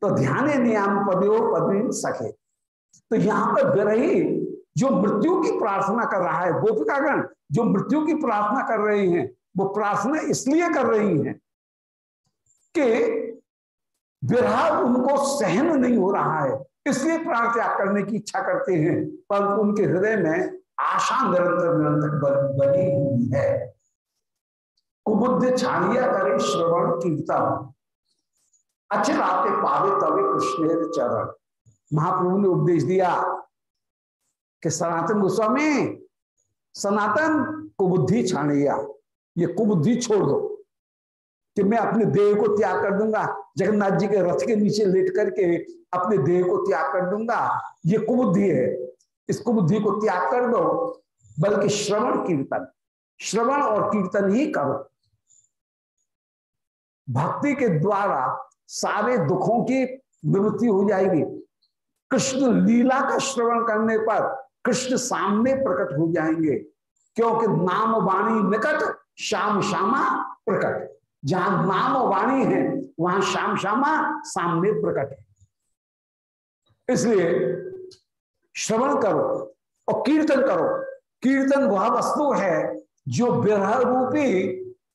तो ध्यान नियम पदो पदवी सके तो यहाँ पर विरही जो मृत्यु की प्रार्थना कर रहा है, गोपिकागण, जो मृत्यु की प्रार्थना कर रही हैं, वो प्रार्थना इसलिए कर रही हैं कि विरह उनको सहन नहीं हो रहा है, इसलिए प्राण त्याग करने की इच्छा करते हैं पर उनके हृदय में आशा निरंतर निरंतर बनी हुई है। कुबुद्ध छाड़िया करे श्रवण कीर्तन। अच्छे अचराते पावे तवे कृष्ण चरण। महाप्रभु ने उपदेश दिया कि सनातन गोस्वामी, सनातन कुबुद्धि छाणिया ये कुबुद्धि छोड़ दो कि मैं अपने देह को त्याग कर दूँगा। जगन्नाथ जी के रथ के नीचे लेट करके अपने देह को त्याग कर दूँगा। ये कुबुद्धि है। इस कुबुद्धि को त्याग कर दो, बल्कि श्रवण कीर्तन, श्रवण और कीर्तन ही करो। भक्ति के द्वारा सारे दुखों की निवृत्ति हो जाएगी। कृष्ण लीला का श्रवण करने पर कृष्ण सामने प्रकट हो जाएँगे, क्योंकि नाम वाणी निकट, श्याम श्यामा प्रकट। जहाँ नाम वाणी है, वहाँ श्याम श्यामा सामने प्रकट है। इसलिए श्रवण करो और कीर्तन करो। कीर्तन वह वस्तु है जो विरह रूपी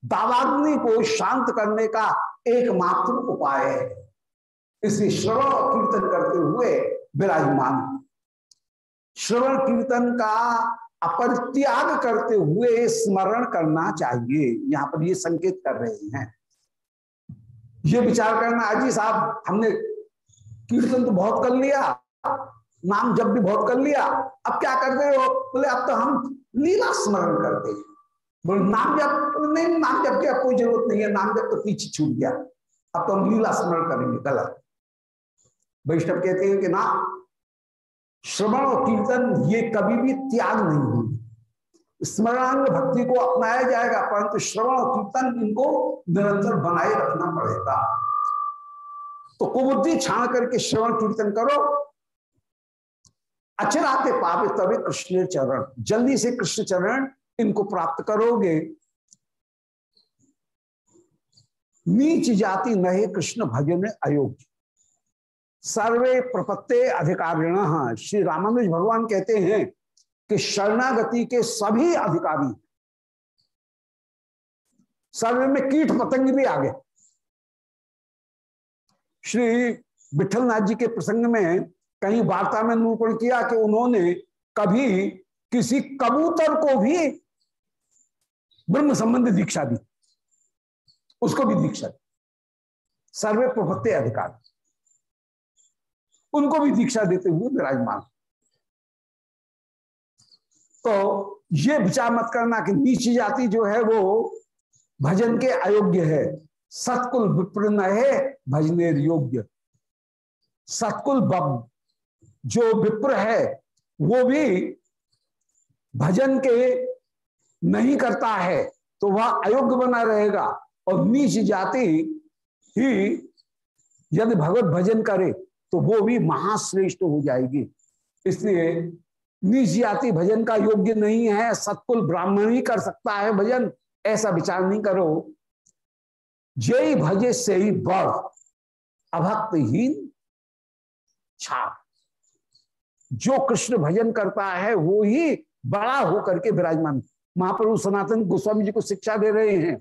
दावाग्नि को शांत करने का एकमात्र उपाय है। इसलिए श्रवण और कीर्तन करते हुए विराजमान श्रवण, कीर्तन का अपरित्याग करते हुए स्मरण करना चाहिए। यहाँ पर ये संकेत कर रहे हैं। ये विचार करना, अजी साहब, हमने कीर्तन तो बहुत कर लिया। नाम जब भी बहुत कर लिया, अब क्या करते हो? बोले, अब तो हम लीला स्मरण करते हैं। बोले, नाम जब, नहीं, नाम जब की कोई ज़रूरत नहीं है, नाम जब तो पीछे छूट गया। अब तो हम लीला स्मरण करेंगे, गलत। वैष्णव कहते हैं कि ना, श्रवण और कीर्तन, ये कभी भी त्याग नहीं होगी। स्मरणांग भक्ति को अपनाया जाएगा, परंतु श्रवण और कीर्तन इनको निरंतर बनाए रखना पड़ेगा। तो कुबुद्धि छाण करके श्रवण कीर्तन करो अचराते पावे तभी कृष्ण चरण। जल्दी से कृष्ण चरण इनको प्राप्त करोगे। नीच जाति नहे कृष्ण भजन अयोग्य। सर्वे प्रपत्ते अधिकारिण। श्री रामानुज भगवान कहते हैं कि शरणागति के सभी अधिकारी सर्वे में कीट पतंग भी आ गए। श्री विठलनाथ जी के प्रसंग में कहीं वार्ता में निरूपण किया कि उन्होंने कभी किसी कबूतर को भी ब्रह्म संबंधी दीक्षा दी। उसको भी दीक्षा दी। सर्वे प्रभत्ते अधिकार। उनको भी दीक्षा देते हुए विराजमान। तो ये विचार मत करना कि नीची जाति जो है वो भजन के अयोग्य है। सतकुल विप्र न है, भजनेर योग्य। सतकुल जो विप्र है, वो भी भजन के नहीं करता है तो वह अयोग्य बना रहेगा। और नीच जाति ही यदि भगवत भजन करे तो वो भी महाश्रेष्ठ हो जाएगी। इसलिए नीच जाति भजन का योग्य नहीं है, सतकुल ब्राह्मण ही कर सकता है भजन, ऐसा विचार नहीं करो। जय भजे से ही बढ़ अभक्तहीन छा जो कृष्ण भजन करता है, वो ही बड़ा होकर के विराजमान। महाप्रभु सनातन गोस्वामी जी को शिक्षा दे रहे हैं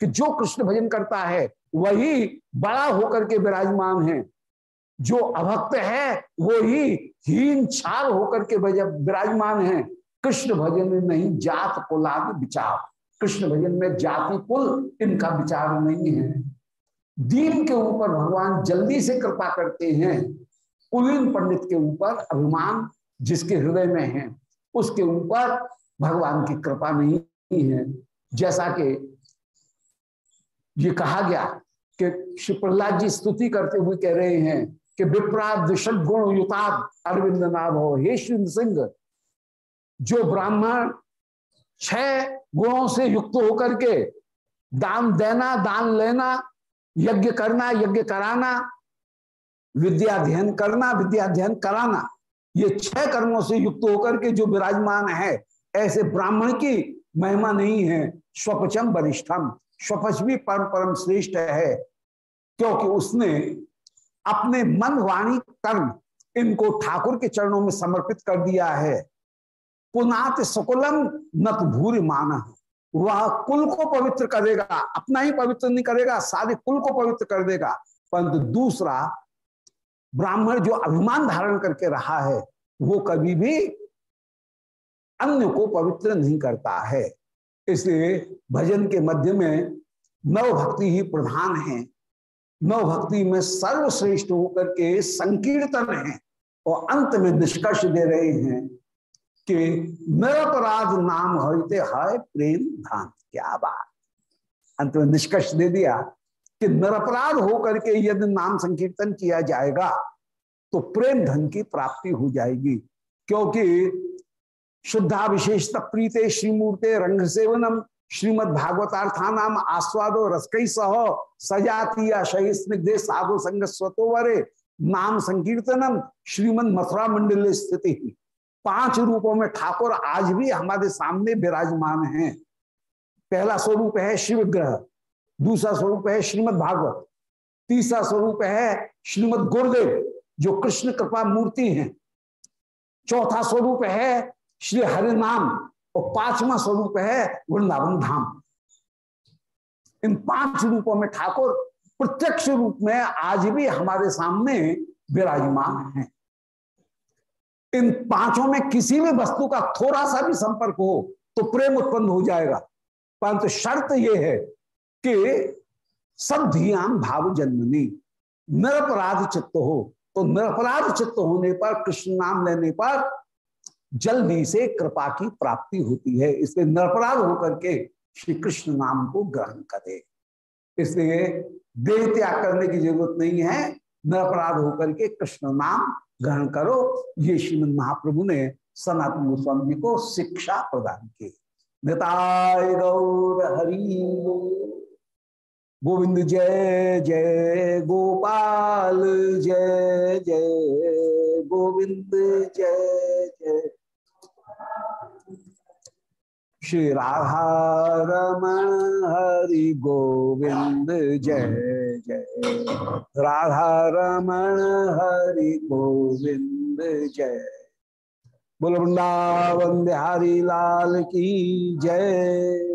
कि जो कृष्ण भजन करता है, वही बड़ा होकर के विराजमान है। जो अभक्त है, वो ही हीन छार होकर के विराजमान है। कृष्ण भजन में नहीं, जात कुलाद विचार। कृष्ण भजन में जाति कुल इनका विचार नहीं है। दीन के ऊपर भगवान जल्दी से कृपा करते हैं। कुलीन पंडित के ऊपर अभिमान जिसके हृदय में है, उसके ऊपर भगवान की कृपा नहीं है। जैसा कि ये कहा गया कि श्री प्रहलाद जी स्तुति करते हुए कह रहे हैं कि विप्राद गुण युताद अरविंद नाभ हो। हे सिंह, जो ब्राह्मण छह गुणों से युक्त होकर के दान देना, दान लेना, यज्ञ करना, यज्ञ कराना विद्या अध्ययन करना विद्या अध्ययन कराना, ये छह कर्मों से युक्त होकर के जो विराजमान है, ऐसे ब्राह्मण की महिमा नहीं है। स्वपचम वरिष्ठम स्वपच भी परम परम श्रेष्ठ है, क्योंकि उसने अपने मन वाणी कर्म इनको ठाकुर के चरणों में समर्पित कर दिया है। पुनात सकुलम नत भूरि मान, वह कुल को पवित्र करेगा, अपना ही पवित्र नहीं करेगा, सारे कुल को पवित्र कर देगा, परंतु दूसरा ब्राह्मण जो अभिमान धारण करके रहा है, वो कभी भी अन्य को पवित्र नहीं करता है। इसलिए भजन के मध्य में नव भक्ति ही प्रधान है। नव भक्ति में सर्वश्रेष्ठ होकर के संकीर्तन है और अंत में निष्कर्ष दे रहे हैं कि निरपराध नाम हरिते है प्रेम धान क्या बात। अंत में निष्कर्ष दे दिया कि निरपराध होकर के यदि नाम संकीर्तन किया जाएगा तो प्रेम धन की प्राप्ति हो जाएगी। क्योंकि शुद्धा विशेष प्रीते श्रीमूर्ते रंग सेवनम श्रीमद भागवतार्थानाम आस्वादो रसकई सह सजाती शही स्निग्धे साधु संग स्वतोवरे नाम संकीर्तनम श्रीमद मथुरा मंडल स्थिति। पाँच रूपों में ठाकुर आज भी हमारे सामने विराजमान हैं। पहला स्वरूप है शिव ग्रह दूसरा स्वरूप है श्रीमद भागवत। तीसरा स्वरूप है श्रीमद गुरुदेव, जो कृष्ण कृपा मूर्ति हैं। चौथा स्वरूप है श्री हरिनाम और पांचवा स्वरूप है वृंदावन धाम। इन पाँच रूपों में ठाकुर प्रत्यक्ष रूप में आज भी हमारे सामने विराजमान हैं। इन पाँचों में किसी भी वस्तु का थोड़ा सा भी संपर्क हो तो प्रेम उत्पन्न हो जाएगा। परंतु शर्त यह है कि सब धियान भाव जन्मनी। निरपराध चित्त हो तो निरपराध चित्त होने पर, कृष्ण नाम लेने पर जल्दी से कृपा की प्राप्ति होती है। इसलिए निरपराध होकर के श्री कृष्ण नाम को ग्रहण करे। इसलिए देह त्याग करने की ज़रूरत नहीं है। निरपराध होकर के कृष्ण नाम ग्रहण करो। ये श्रीमद महाप्रभु ने सनातन गोस्वामी जी को शिक्षा प्रदान की। गौर हरि गोविंद जय जय गोपाल, जय जय गोविंद, जय जय। श्री राधा हरि गोविंद जय जय। राधा हरि गोविंद जय। बोल वृंदावन बिहारी लाल की जय।